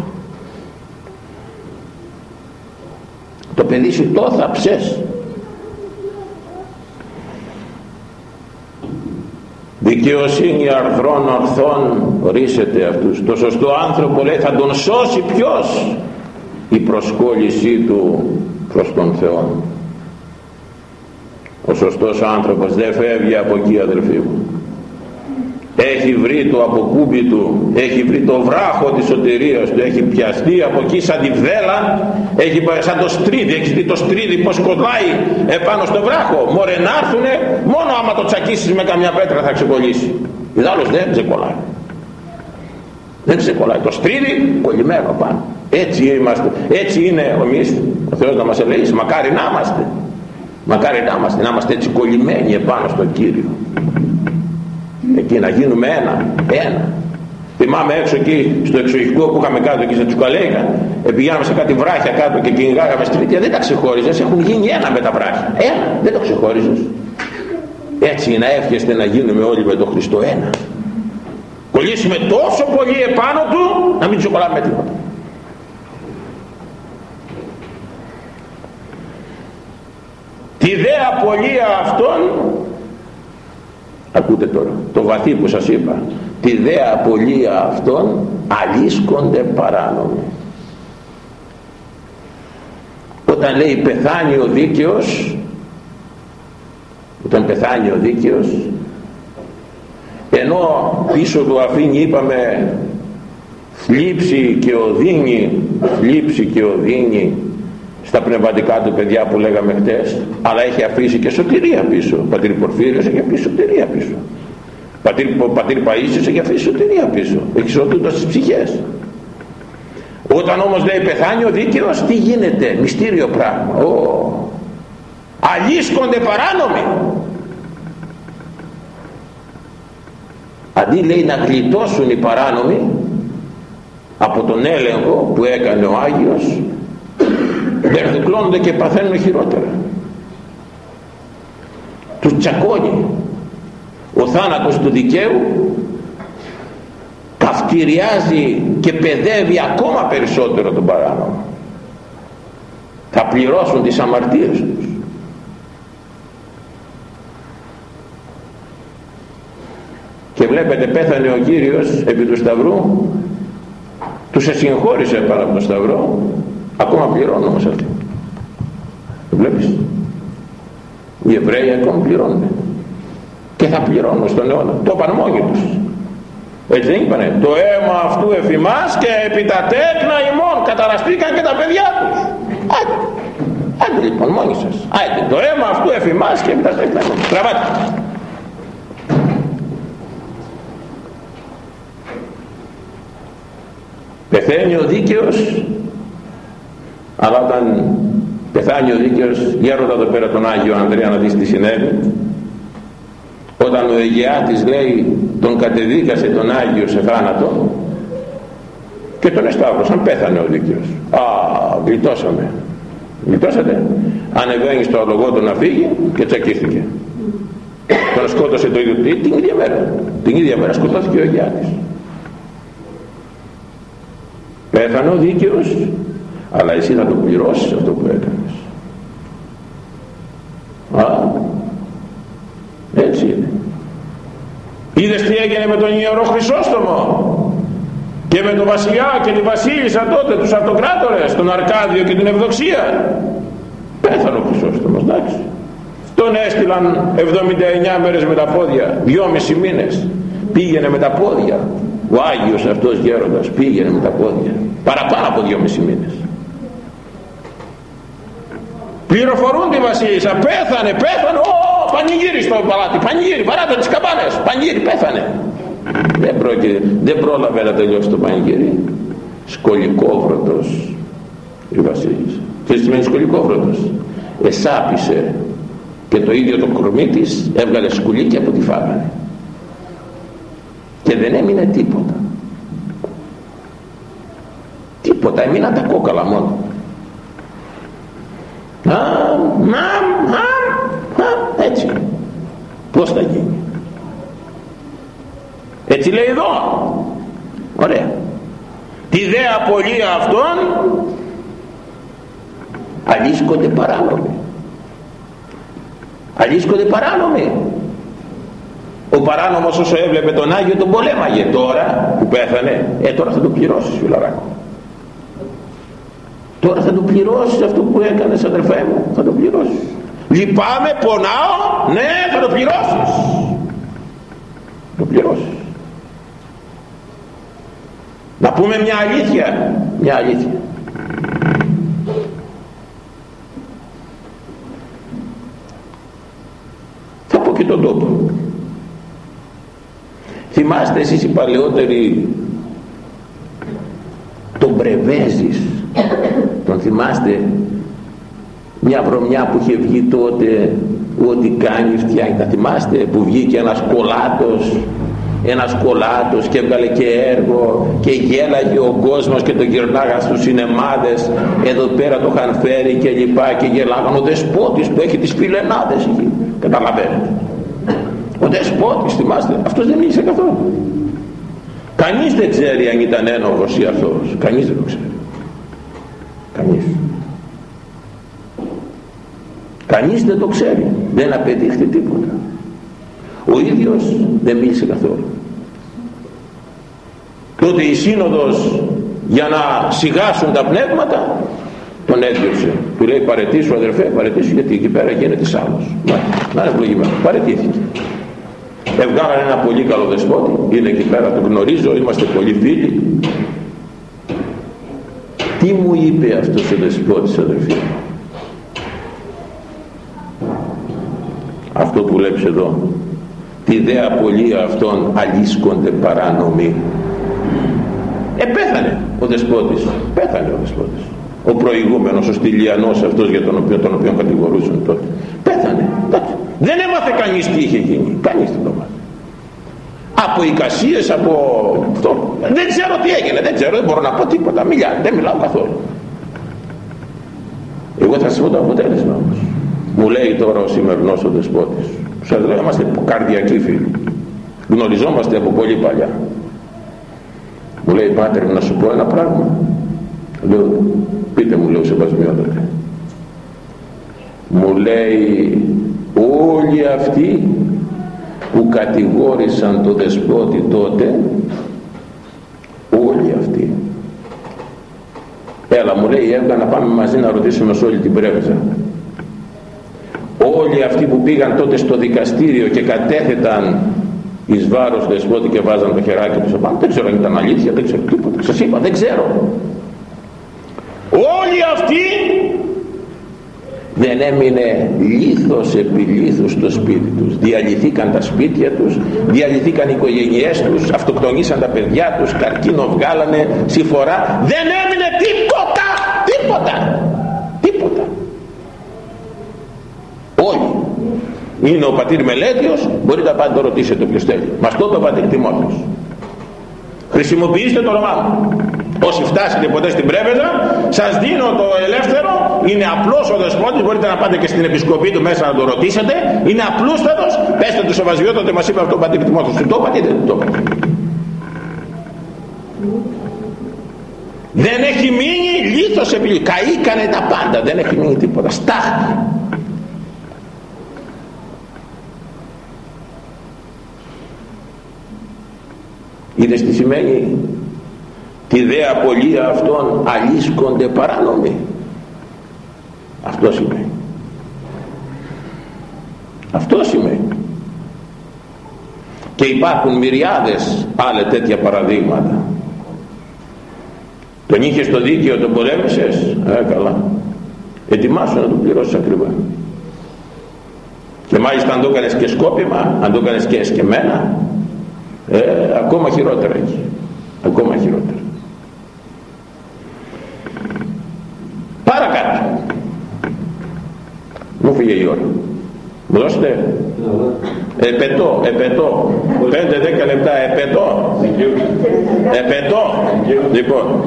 Το παιδί σου το θάψες. δικαιοσύνη αρθρών ορθών ορίσετε αυτούς το σωστό άνθρωπο λέει θα τον σώσει ποιος; Η προσκόλλησή του προς τον Θεό ο σωστός άνθρωπος δεν φεύγει από εκεί αδελφοί μου έχει βρει το αποκούμπι του έχει βρει το βράχο της σωτηρίας του έχει πιαστεί από εκεί σαν τη βέλα έχει σαν το στρίδι έχεις δει το στρίδι πως κολλάει επάνω στο βράχο. Μωρέ να έρθουνε μόνο άμα το τσακίσεις με καμιά πέτρα θα ξεκολλήσει. Ιδάλλως δεν ξεκολλάει. Δεν ξεκολλάει. Το στρίδι κολλημένο πάνω. Έτσι είμαστε έτσι είναι εμείς. Ο Θεός να μας ελέγξει μακάρι να είμαστε. Μακάρι να είμαστε να είμαστε έτσι κολλημένοι επάνω στον Κύριο εκεί να γίνουμε ένα ένα. Θυμάμαι έξω εκεί στο εξοχικό που είχαμε κάτω εκεί στα Τσουκαλέικα. Πηγαίναμε σε κάτι βράχια κάτω και κυνηγάγαμε στρίτια δεν τα ξεχώριζες. Έχουν γίνει ένα με τα βράχια. Ένα. Δεν το ξεχώριζες. Έτσι να εύχεστε να γίνουμε όλοι με τον Χριστό. Ένα. Κολλήσουμε τόσο πολύ επάνω του να μην τσοκολάμε τίποτα. Τη δε απολία αυτών ακούτε τώρα. Το βαθύ που σας είπα. Τη δε απολία αυτών αλίσκονται παράνομοι. Όταν λέει πεθάνει ο δίκαιος όταν πεθάνει ο δίκαιος ενώ πίσω του αφήνει είπαμε θλίψη και οδύνη θλίψη και οδύνη στα πνευματικά του παιδιά που λέγαμε χτες αλλά έχει αφήσει και σωτηρία πίσω. Πατήρ Πορφύριος έχει αφήσει σωτηρία πίσω. Πατήρ, πατήρ Παΐσιος έχει αφήσει σωτηρία πίσω. Έχει σωτούτο στις ψυχές. Όταν όμως λέει πεθάνει ο δίκαιος τι γίνεται; Μυστήριο πράγμα. Ο, αλίσκονται παράνομοι. Αντί λέει να γλιτώσουν οι παράνομοι από τον έλεγχο που έκανε ο Άγιος μπερδουκλώνονται και παθαίνουν χειρότερα. Τους τσακώνει. Ο θάνατος του δικαίου καυτηριάζει και παιδεύει ακόμα περισσότερο τον παράνομο. Θα πληρώσουν τις αμαρτίες τους. Και βλέπετε πέθανε ο Κύριος επί του Σταυρού. Τους εσυγχώρησε πάνω από τον Σταυρό ακόμα πληρώνουν όμως αυτοί. Το βλέπεις; Οι Εβραίοι ακόμα πληρώνουν. Και θα πληρώνουν στον αιώνα. Το είπαν μόνοι τους. Έτσι δεν είπανε το αίμα αυτού εφημάς και επί τα τέκνα ημών καταραστήκαν και τα παιδιά τους άντε, άντε λοιπόν μόνοι σας. Άντε το αίμα αυτού εφημάς και επί τα τέκνα ημών. Τραβάτε. Πεθαίνει ο δίκαιος αλλά όταν πεθάνει ο δίκαιος για ρώτα εδώ πέρα τον Άγιο Ανδρέα να δεις τι συνέβη. Όταν ο Αιγαιάτης λέει τον κατεδίκασε τον Άγιο σε θάνατο και τον εσταύρωσαν πέθανε ο δίκαιος. Α γλιτώσαμε γλιτώσατε. Ανεβαίνει στο αλογό του να φύγει και τσακίστηκε. Τον σκότωσε το ίδιο την ίδια μέρα. Την ίδια μέρα σκοτώθηκε ο Γιάννης πέθανε ο δίκαιος αλλά εσύ θα το πληρώσεις αυτό που έκανες. Α. Έτσι είναι. Είδες τι έγινε με τον Ιερό Χρυσόστομο και με τον βασιλιά και τη βασίλισσα τότε τους αυτοκράτορες τον Αρκάδιο και την Ευδοξία. Πέθανε ο Χρυσόστομος εντάξει. Τον έστειλαν 79 μέρες με τα πόδια 2,5 μήνες. Πήγαινε με τα πόδια. Ο Άγιος αυτός γέροντας πήγαινε με τα πόδια. Παραπάνω από 2,5 μήνες πληροφορούν τη βασίλισσα πέθανε πέθανε ο, πανηγύρι στο παλάτι πανηγύρι παράτα τις καμπάνες πανηγύρι πέθανε. Δεν, πρόκειται, δεν πρόλαβε να τελειώσει το πανηγύρι. Σκολικόβρωτος η βασίλισσα. Τι σημαίνει σκολικόβρωτος; Εσάπησε και το ίδιο το κορμί της έβγαλε σκουλίκια από τη φάγανε και δεν έμεινε τίποτα. Τίποτα έμειναν τα κόκαλα μόνο. α, μα, μα, έτσι. Πως θα γίνει. Έτσι λέει εδώ. Ωραία. Τη δε απολία αυτών αλήσκονται παράνομοι. Αλήσκονται παράνομοι. Ο παράνομος όσο έβλεπε τον Άγιο τον πολέμαγε. Τώρα που πέθανε ε τώρα θα το πληρώσεις φιλαράκο τώρα θα το πληρώσεις αυτό που έκανες αδερφέ μου. Θα το πληρώσεις. Λυπάμαι πονάω. Ναι θα το πληρώσεις. Θα το πληρώσεις. Να πούμε μια αλήθεια. Μια αλήθεια. Θα πω και τον τόπο. Θυμάστε εσείς οι παλαιότεροι τον Πρεβέζης τον θυμάστε μια βρωμιά που είχε βγει τότε ό,τι κάνει φτιάχνει τα θυμάστε που βγήκε ένας κολάτος ένας κολάτος και έβγαλε και έργο και γέλαγε ο κόσμος και τον γυρνάγαν στους σινεμάδες. Εδώ πέρα το είχαν φέρει και λοιπά και γελάγαν. Ο δεσπότης που έχει τις φιλενάδες εκεί καταλαβαίνετε. Ο δεσπότης θυμάστε αυτός δεν μίλησε καθόλου. Κανείς δεν ξέρει αν ήταν ένοχος ή αθώος. Κανείς δεν το ξέρει κανείς. Κανείς δεν το ξέρει. Δεν απαιτήχθη τίποτα. Ο ίδιος δεν μίλησε καθόλου. Τότε η σύνοδος για να σιγάσουν τα πνεύματα τον έδιωξε του λέει παρετήσου αδερφέ παρετήσου γιατί εκεί πέρα γίνεται της άλλος να είναι ευλογημένο. Παρετήθηκε. Ευγάλανε ένα πολύ καλό δεσπότη. Είναι εκεί πέρα το γνωρίζω είμαστε πολύ φίλοι τι μου είπε αυτός ο δεσπότης αδερφοί; Αυτό που βλέπεις εδώ τη δε απολία αυτών αλίσκονται παράνομοι. Επέθανε ο δεσπότης πέθανε ο δεσπότης. Ο προηγούμενος ο στυλιανός αυτός για τον οποίο, τον οποίο κατηγορούσαν τότε. Πέθανε δεν έμαθε κανείς τι είχε γίνει. Κανείς δεν το μάθε από εικασίες από αυτό. Δεν ξέρω τι έγινε δεν ξέρω δεν μπορώ να πω τίποτα. Μιλιά, δεν μιλάω καθόλου. Εγώ θα σας πω το αποτέλεσμα όμως. Μου λέει τώρα ο σημερινός ο δεσπότης. Σας λέω είμαστε καρδιακοί φίλοι. Γνωριζόμαστε από πολύ παλιά. Μου λέει πάτερ να σου πω ένα πράγμα λέω πείτε μου λέω σεβασμιότατε μου λέει όλοι αυτοί που κατηγόρησαν το δεσπότη τότε όλοι αυτοί. Έλα μου λέει έβγα να πάμε μαζί να ρωτήσουμε σε όλη την πρέβεζα. Όλοι αυτοί που πήγαν τότε στο δικαστήριο και κατέθεταν εις βάρος δεσπότη και βάζαν το χεράκι τους απάνω δεν ξέρω αν ήταν αλήθεια δεν ξέρω τίποτα. Σας είπα δεν ξέρω. Όλοι αυτοί δεν έμεινε λίθος επί λίθους στο σπίτι τους. Διαλυθήκαν τα σπίτια τους διαλυθήκαν οι οικογένειές τους αυτοκτονήσαν τα παιδιά τους καρκίνο βγάλανε συμφορά. Δεν έμεινε τίποτα τίποτα τίποτα. Όλοι. Είναι ο πατήρ Μελέτιος μπορείτε να πάτε το ρωτήσετε όποιος θέλει μας το είπε ο πατήρ Τιμόθεος. Χρησιμοποιήστε το όνομά μου όσοι φτάσετε ποτέ στην πρέβεζα σας δίνω το ελεύθερο. Είναι απλός ο δεσπότης μπορείτε να πάτε και στην επισκοπή του μέσα να το ρωτήσετε. Είναι απλούστατος. Πέστε του σεβασιότατε μας είπε αυτό ο πατήρ Τιμόθος του το είπατε δεν το είπατε; Δεν έχει μείνει λίθος επί καήκανε τα πάντα. Δεν έχει μείνει τίποτα. Στάχτη είδες τι σημαίνει; Τη δε απολία αυτών αλίσκονται παράνομοι. Αυτό σημαίνει. Αυτό σημαίνει. Και υπάρχουν μυριάδες άλλα τέτοια παραδείγματα. Τον είχες στο δίκαιο τον πολέμησες ε καλά. Ετοιμάσου να το πληρώσεις ακριβά. Και μάλιστα αν το έκανες και σκόπιμα αν το έκανες και εσκεμένα ε, ακόμα χειρότερα εκεί ακόμα χειρότερα μου φύγε η ώρα μου δώσετε επετώ επετώ 5-10 λεπτά επετώ επετώ λοιπόν.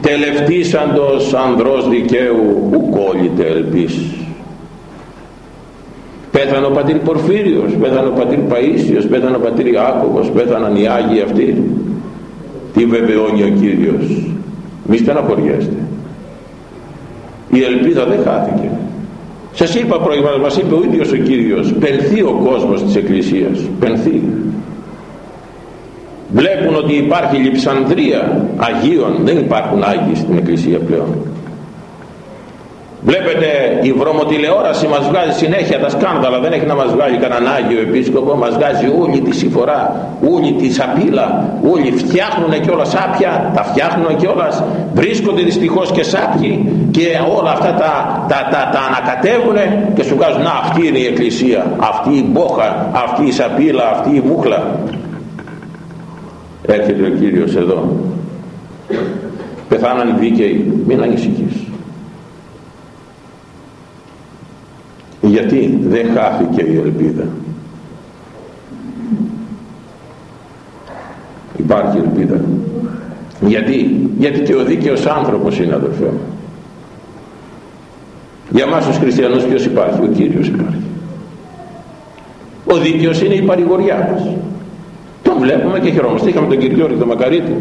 Τελευτήσαντος ανδρός δικαίου ουκόλυτε ελπίς πέθανε ο πατήρ Πορφύριος πέθανε ο πατήρ Παΐσιος πέθανε ο πατήρ Ιάκωβος πέθαναν οι Άγιοι αυτοί. Τι βεβαιώνει ο Κύριος. Μη στεναχωριέστε η ελπίδα δεν χάθηκε. Σας είπα προηγουμένως μας είπε ο ίδιος ο Κύριος πενθεί ο κόσμος της Εκκλησίας. Πενθεί. Βλέπουν ότι υπάρχει λειψανδρία Αγίων. Δεν υπάρχουν Άγιοι στην Εκκλησία πλέον Βλέπετε η βρωμοτηλεόραση μας βγάζει συνέχεια τα σκάνδαλα, δεν έχει να μας βγάλει κανέναν Άγιο Επίσκοπο, μας βγάζει όλη τη συμφορά, όλη τη σαπίλα, όλοι φτιάχνουν και όλα σάπια, τα φτιάχνουν και όλα, βρίσκονται δυστυχώς και σάπιοι και όλα αυτά τα, τα, τα, τα ανακατεύουν και σου βγάζουν, να αυτή είναι η εκκλησία, αυτή η μπόχα, αυτή η σαπίλα, αυτή η μούχλα. Έρχεται ο Κύριος εδώ. Πεθάναν οι δίκαιοι, μην ανησυχείς. Γιατί δεν χάθηκε η ελπίδα. Υπάρχει ελπίδα. Γιατί, γιατί και ο δίκαιος άνθρωπος είναι αδελφέ μου. Για μας τους χριστιανούς ποιος υπάρχει; Ο Κύριος υπάρχει. Ο δίκαιος είναι η παρηγοριά μας. Τον βλέπουμε και χαιρόμαστε είχαμε τον Κυριόρη τον Μακαρίτη.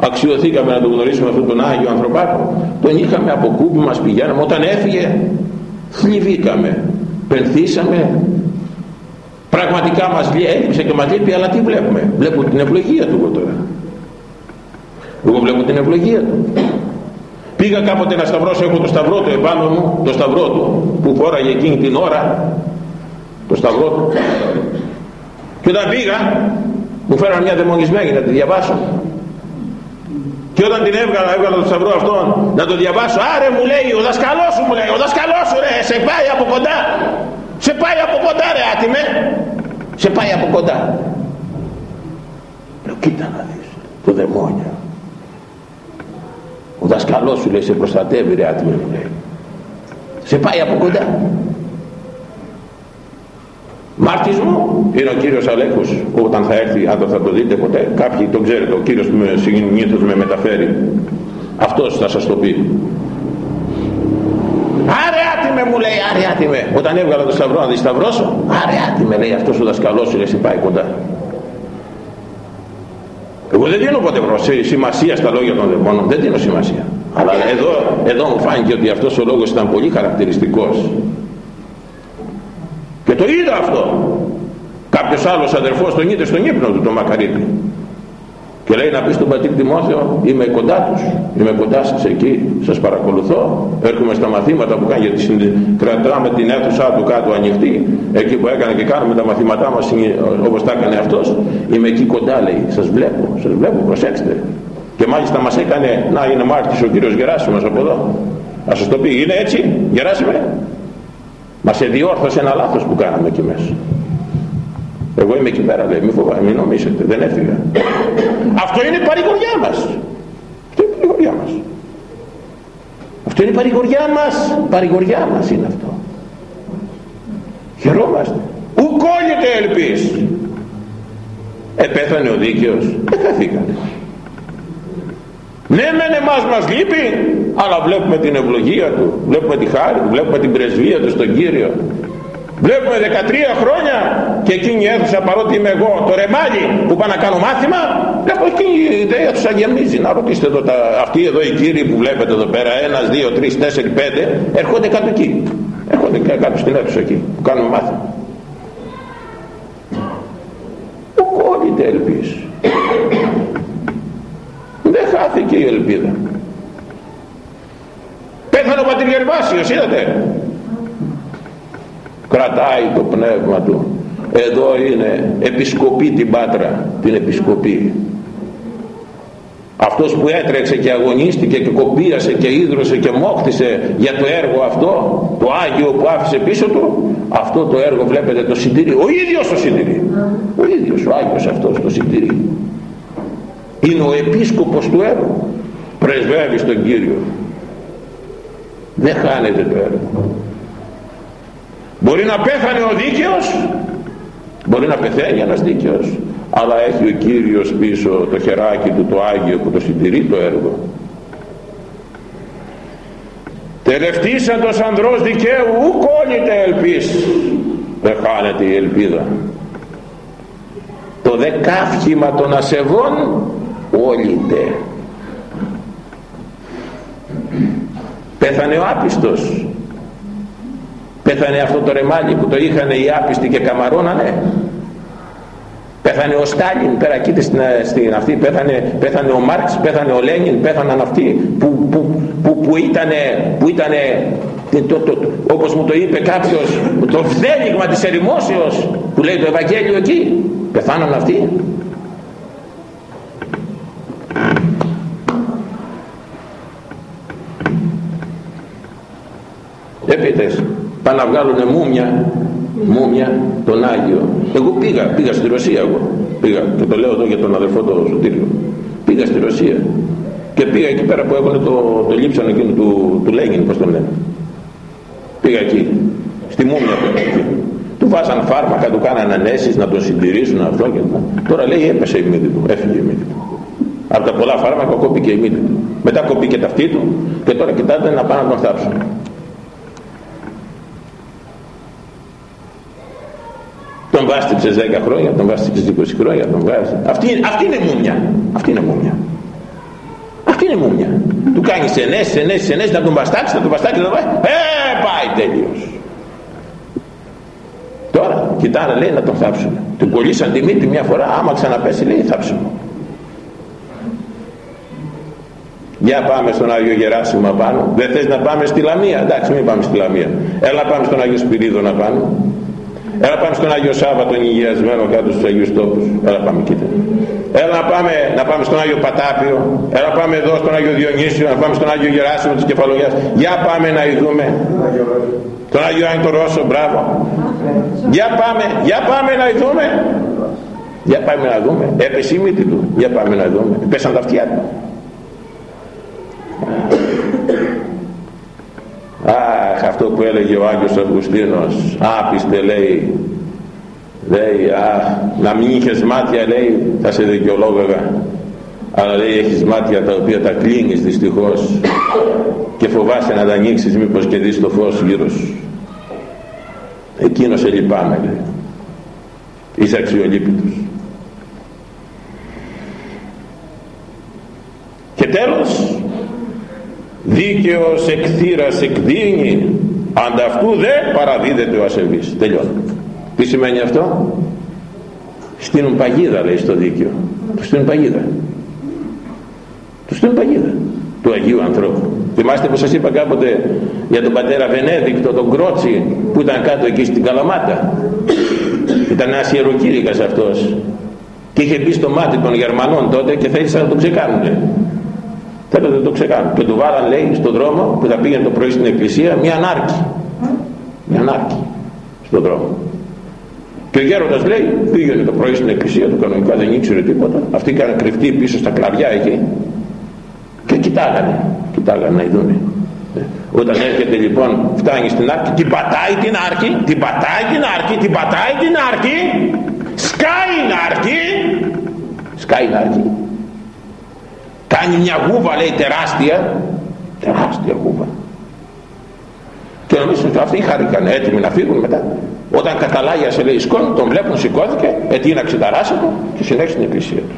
Αξιοθήκαμε να τον γνωρίσουμε αυτόν τον Άγιο ανθρωπάκο. Τον είχαμε από κούμπι μας πηγαίναμε. Όταν έφυγε θλιβήκαμε πενθήσαμε. Πραγματικά μας έλειψε και μας λείπει αλλά τι βλέπουμε; Βλέπω την ευλογία του εγώ τώρα. Εγώ βλέπω την ευλογία του. Πήγα κάποτε να σταυρώσω έχω το σταυρό του επάνω μου το σταυρό του που φόραγε εκείνη την ώρα το σταυρό του. Και όταν πήγα μου φέραν μια δαιμονισμένη να τη διαβάσω και όταν την έβγαλα, έβγαλα το σταυρό αυτόν να το διαβάσω, άρε μου λέει, ο δασκαλός σου μου λέει, ο δασκαλός σου ρε, σε πάει από κοντά. Σε πάει από κοντά ρε άτιμε. Σε πάει από κοντά. Λέω, κοίτα να δεις, το δαιμόνιο. Ο δασκαλός σου λέει, σε προστατεύει ρε άτιμε μου λέει. Σε πάει από κοντά. Μάρτης μου είναι ο κύριος Αλέκος όταν θα έρθει, αν το θα το δείτε ποτέ, κάποιοι τον ξέρετε, ο κύριος που με, συνήθως με μεταφέρει. Αυτός θα σας το πει. Άρε άτιμε μου λέει, άρε άτιμε. Όταν έβγαλα το σταυρό να δεις σταυρώσω, άρε άτιμε λέει αυτός ο δασκαλός σου λέει, σε πάει κοντά. Εγώ δεν δίνω ποτέ σημασία στα λόγια των δαιμόνων, δεν δίνω σημασία. Αλλά εδώ, εδώ μου φάνηκε ότι αυτός ο λόγος ήταν πολύ χαρακτηριστικός και το είδα αυτό. Κάποιος άλλος αδερφός τον είδε στον ύπνο του τον Μακαρίτη. Και λέει να πεις στον πατήρ Τιμόθεο είμαι κοντά τους είμαι κοντά σας εκεί σας παρακολουθώ. Έρχομαι στα μαθήματα που κάνει γιατί κρατάμε την αίθουσά του κάτω ανοιχτή εκεί που έκανε και κάνουμε τα μαθήματά μας όπως τα έκανε αυτός. Είμαι εκεί κοντά λέει σας βλέπω σας βλέπω προσέξτε και μάλιστα μας έκανε να είναι μάρτης ο κύριος Γεράσιμος από εδώ. Θα σας το πει είναι έτσι Γεράσιμε μας εδιόρθωσε ένα λάθος που κάναμε εκεί μέσα. Εγώ είμαι εκεί πέρα λέει μην φοβάστε μην νομίζετε δεν έφυγα. Αυτό είναι η παρηγοριά μας. Αυτό είναι η παρηγοριά μας. Αυτό είναι η παρηγοριά μας. Παρηγοριά μας είναι αυτό. Χαιρόμαστε. Ουκόλυτε ελπίς επέθανε ο δίκαιος. Δεν χαθήκανε ναι μεν εμάς μας λείπει. Αλλά βλέπουμε την ευλογία του βλέπουμε τη χάρη του βλέπουμε την πρεσβεία του στον Κύριο. Βλέπουμε 13 χρόνια και εκείνη αίθουσα παρότι είμαι εγώ το ρεμάλι που πάω να κάνω μάθημα βλέπω εκείνη η ιδέα τους αγεμίζει να ρωτήσετε εδώ τα, αυτοί εδώ οι κύριοι που βλέπετε εδώ πέρα ένας, δύο, τρεις, τέσσερι, πέντε έρχονται κάτω εκεί. Έρχονται κάτω στην αίθουσα εκεί που κάνουμε μάθημα. Που κόλληται ελπίς δεν χάθηκε η ελπίδα. Πέθανε ο πατήρ Γερμάσιος είδατε. Κρατάει το πνεύμα του. Εδώ είναι επισκοπή την Πάτρα την επισκοπή. Αυτός που έτρεξε και αγωνίστηκε και κοπίασε και ίδρωσε και μόχτισε για το έργο αυτό το Άγιο που άφησε πίσω του αυτό το έργο βλέπετε το συντηρεί. Ο ίδιος το συντηρεί. Ο ίδιος ο Άγιος αυτός το συντηρεί είναι ο επίσκοπος του έργου. Πρεσβεύει στον Κύριο. Δεν χάνεται το έργο. Μπορεί να πέθανε ο δίκαιος. Μπορεί να πεθαίνει ένας δίκαιος. Αλλά έχει ο Κύριος πίσω το χεράκι του το Άγιο που το συντηρεί το έργο. Τελευτήσαντος ανδρός δικαίου ου κόλληται ελπίς. Δεν χάνεται η ελπίδα. Το δεκάφχημα των ασεβών όλητε πέθανε ο άπιστος. Πέθανε αυτό το ρεμάλι που το είχαν οι άπιστοι και καμαρώνανε. Πέθανε ο Στάλιν πέρα κοίτα στην, στην αυτή πέθανε, πέθανε ο Μάρξ πέθανε ο Λένιν πέθαναν αυτοί που, που, που, που ήτανε, που ήτανε το, το, όπως μου το είπε κάποιος το βδέλιγμα της ερημόσεως που λέει το Ευαγγέλιο εκεί πεθάναν αυτοί Έπειτε πάνε να βγάλουν μούμια, μούμια τον Άγιο. Εγώ πήγα, πήγα στη Ρωσία εγώ. Πήγα και το λέω εδώ για τον αδερφό του Σωτήριο. Πήγα στη Ρωσία και πήγα εκεί πέρα που έχουν το, το λείψανο εκείνο του, του Λέγιν, πώς τον λένε. Πήγα εκεί, στη μούμια του εκεί. Του βάζαν φάρμακα, του κάνανε ανέσεις να τον συντηρήσουν αυτό και Τώρα λέει έπεσε η μύτη του, έφυγε η μύτη του. Από τα πολλά φάρμακα κόπηκε η μύτη του. Μετά κοπήκε τα αυτή του και τώρα κοιτάτε να πάνε να τον θάψουν. Τον βάστηξες 10 χρόνια, τον βάστηξες 20 χρόνια, τον βάζει. Αυτή, αυτή είναι μούμια. Αυτή είναι μούμια. Αυτή είναι μούμια. Του κάνεις ενέσεις, ενέσεις, ενέσεις, να τον βαστάξεις, να τον βαστάξεις, να τον βαστάξεις. Ε, πάει τέλειος. Τώρα κοιτάνε λέει να τον θάψουν. Του κολλήσαν τη μύτη μια φορά, άμα ξαναπέσει λέει θάψουν. Για πάμε στον Άγιο Γεράσιμο απάνω. Δεν θες να πάμε στη Λαμία; Εντάξει μην πάμε στη Λαμία. Έλα πάμε στον Άγιο Σπυρίδο να πάμε. Έλα πάμε στον Άγιο Σάββα τον υγειασμένο κάτω στους Αγίους Τόπους. Έλα πάμε κοίτα. Έλα να πάμε, να πάμε στον Άγιο Πατάπιο. Έλα πάμε εδώ στον Άγιο Διονύσιο, να πάμε στον Άγιο Γεράσιμο της Κεφαλογιάς. Για πάμε να ειδούμε. Τον Άγιο Άγιο Ρώσο, μπράβο. Για πάμε, για πάμε να ειδούμε. Για πάμε να δούμε. Έπεσε η μύτη του. Για πάμε να δούμε. Πέσαν τα αυτιά του. Αχ, αυτό που έλεγε ο Άγιος Αυγουστίνος, άπιστε λέει, λέει, αχ, να μην είχες μάτια λέει, θα σε δικαιολόγαγα. Αλλά λέει, έχεις μάτια τα οποία τα κλείνεις δυστυχώς και φοβάσαι να τα ανοίξεις μήπως και δεις το φως γύρω σου. Εκείνος σε λυπάμαι λέει. Είσαι αξιολύπητος. Και τέλος, δίκαιος εκθήρας εκδίνει ανταυτού δε παραδίδεται ο ασεβής. Τελειώνει τι σημαίνει αυτό; Στείλουν παγίδα λέει στο δίκαιο. Τους στείλουν παγίδα. Τους στείλουν παγίδα του Αγίου ανθρώπου. Θυμάστε που σας είπα κάποτε για τον πατέρα Βενέδικτο τον Κρότσι που ήταν κάτω εκεί στην Καλαμάτα. Ήταν ένας ιεροκήρυκας αυτός. Και είχε μπει στο μάτι των Γερμανών τότε και θέλησαν να τον ξεκάνουν Θέλω να το ξεκάνω. Και του βάλαν λέει στον δρόμο που θα πήγαινε το πρωί στην εκκλησία μια ανάρκη. Μια ανάρκη στον δρόμο. Και ο γέροντας λέει πήγαινε το πρωί στην εκκλησία του κανονικά δεν ήξερε τίποτα. Αυτοί είχαν κρυφτεί πίσω στα κλαβιά εκεί. Και κοιτάγανε. Κοιτάγανε να ειδούνε. Όταν έρχεται λοιπόν φτάνει στην άρκη την πατάει την άρκη την πατάει την άρκη την πατάει την άρκη σκάει την άρκη σκάει την άρκη κάνει μια γούβα λέει τεράστια. Τεράστια γούβα. Και νομίζω ότι αυτοί χαρήκαν έτοιμοι να φύγουν μετά. Όταν καταλάγιασε λέει σκόνη τον βλέπουν σηκώθηκε ετείναξε τα ράσα του και συνέχισε την εκκλησία του.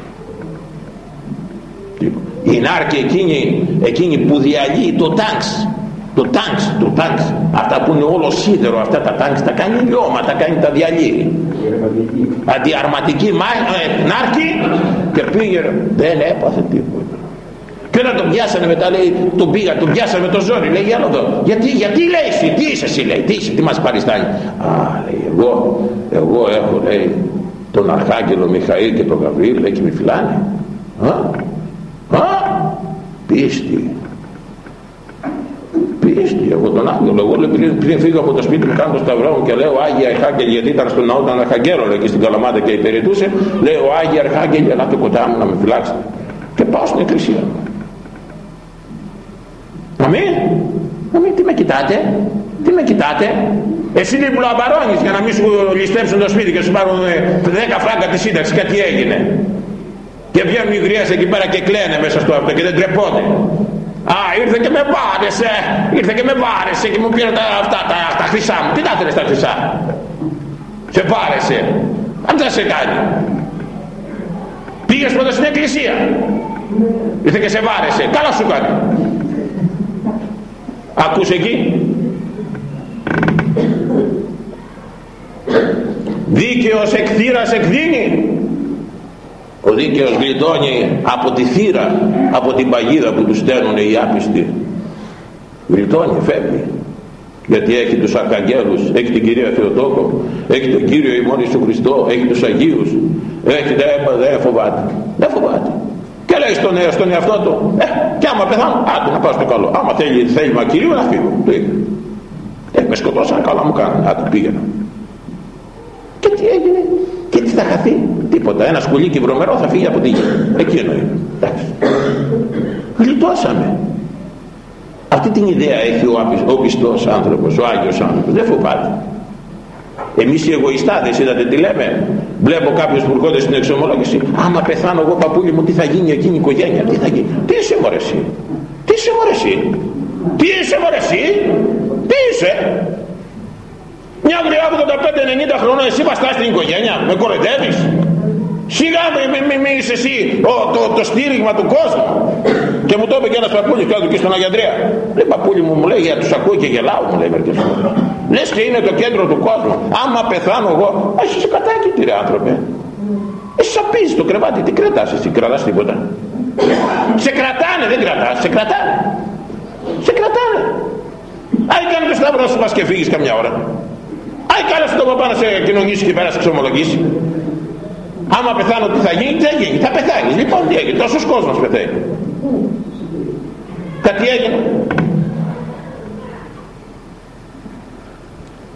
Η νάρκη εκείνη, εκείνη που διαλύει το τάγκς το τάγκς, το τάγκς αυτά που είναι όλο σίδερο αυτά τα τάγκς τα κάνει λιώμα, τα κάνει τα διαλύει. Αντιαρματική. Ε, νάρκη. Και πήγε δεν έπαθε τίποτα και όταν τον πιάσανε μετά λέει τον πήγα, τον πιάσανε με το ζόρι λέει για εδώ γιατί, γιατί λέει εσύ, τι είσαι εσύ λέει τι είσαι, τι μας παριστάνει. Α λέει εγώ, εγώ έχω λέει τον Αρχάγγελο Μιχαήλ και τον Γαβρίλ λέει και με φυλάνε. Α, α, πίστη. Πίστη εγώ τον άγγελο εγώ λέω, πριν, πριν φύγω από το σπίτι μου κάνω το σταυρό μου και λέω Άγια Αρχάγγελ γιατί ήταν στον ναό ήταν Αρχαγγέλο λέει και στην Καλαμάτα και υπηρετούσε λέω Άγια Αρχάγγελ ελάτε κοντά μου να με φυλάξετε και πάω στην εκκλησία μου Αμήν. Αμήν. Τι με κοιτάτε. Τι με κοιτάτε. Εσύ δεν μου λαμπαρώνεις για να μην σου ληστέψουν το σπίτι και σου πάρουν 10 ε, φράγκα τη σύνταξη. Κάτι έγινε. Και βγαίνουν οι γριές εκεί πέρα και κλαίνε μέσα στο αυτό και δεν τρεπόνται. Α, ήρθε και με βάρεσε, ήρθε και με βάρεσε και μου πήρε τα, αυτά, τα, τα χρυσά μου. Τι τα θέλεις τα χρυσά. Σε βάρεσε. Αν δεν σε κάνει. Πήγες πρώτα στην εκκλησία. Ήρθε και σε βάρεσε. Καλά σου κάνει. Ακούς εκεί. Δίκαιος εκ θύρας εκδίνει. Ο δίκαιος γλιτώνει από τη θύρα, από την παγίδα που του στέλνουν οι άπιστοι. Γλιτώνει, φεύγει. Γιατί έχει τους αρχαγγέλους, έχει την Κυρία Θεοτόκο, έχει τον Κύριο ημών Ιησού Χριστό, έχει τους Αγίους, έχει, δεν, δεν φοβάται. Δεν φοβάται και λέει στον, στον εαυτό του ε, και άμα πεθάνω άντε να πάω στο καλό. Άμα θέλει θέλημα Κυρίου να φύγω το ε, με σκοτώσαν καλά μου κάνουν άντε πήγαινα και τι έγινε και τι θα χαθεί τίποτα. Ένα σκουλίκι βρωμερό θα φύγει από τη γη. Εκείνο είναι εντάξει. Γλιτώσαμε. Αυτή την ιδέα έχει ο, ο πιστός άνθρωπος ο Άγιος άνθρωπος. Δεν φοβάται. Εμείς οι εγωιστάδες είδατε τι λέμε βλέπω κάποιος που έρχονται στην εξομολόγηση άμα πεθάνω εγώ παππούλη μου τι θα γίνει εκείνη η οικογένεια; Τι θα γίνει; Τι είσαι μωρέ εσύ; Τι είσαι μωρέ εσύ; Τι είσαι μωρέ εσύ; Τι είσαι; Μια γριά 85-90 χρονών εσύ βαστάς την οικογένεια με κοροϊδεύεις; Σιγά μη, μη, μη είσαι εσύ ο, το, το στήριγμα του κόσμου. Και μου το είπε και ένας παππούλης κάτω και στον Αγιαντρέα. Λέει παππούλη μου, μου λέει για τους ακούω και γελάω μου λέει μερικές φορές. Λες και είναι το κέντρο του κόσμου. Άμα πεθάνω εγώ, εσύ σε κατάκι ρε άνθρωπε. Εσύ σαπίζεις το κρεβάτι, τι κρατάς εσύ, κρατάς τίποτα. Σε κρατάνε, δεν κρατάς, σε κρατάνε. Σε κρατάνε. Άι κάνε το σταυρό σου μας και φύγεις καμιά ώρα. Άι κάνε το παπά να σε κοινωνήσει και πέρα σε ξομολογήσει άμα πεθάνω τι θα γίνει τι θα γίνει θα πεθάνεις λοιπόν τι έγινε τόσος κόσμος πεθαίνει κάτι έγινε.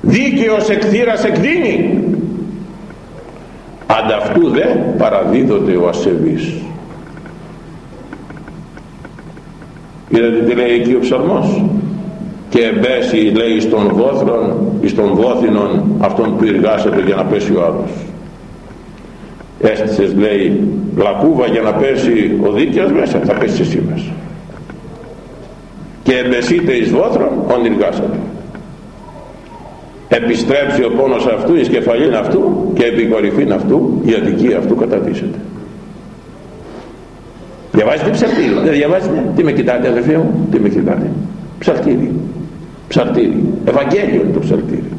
Δίκαιος εκθήρας εκδίνει. Ανταυτού δε παραδίδονται ο ασεβής. Είδατε τι λέει εκεί ο ψαλμός; Και εμπέσει λέει στον βόθρον ή στον βόθινον αυτόν που εργάσεται για να πέσει ο άλλος έστησες λέει λακκούβα για να πέσει ο δίκαιος μέσα θα πέσει εσύ μέσα και εμπεσείτε εις βόθρον ονειργάσατε επιστρέψει ο πόνος αυτού η σκεφαλήν αυτού και επί κορυφήν αυτού η αδικία αυτού κατατίσσεται διαβάζετε ψαρτήρι δεν διαβάζετε τι με κοιτάτε αδερφοί μου τι με κοιτάτε. Ψαρτήρι ψαρτήρι Ευαγγέλιο είναι το ψαρτήρι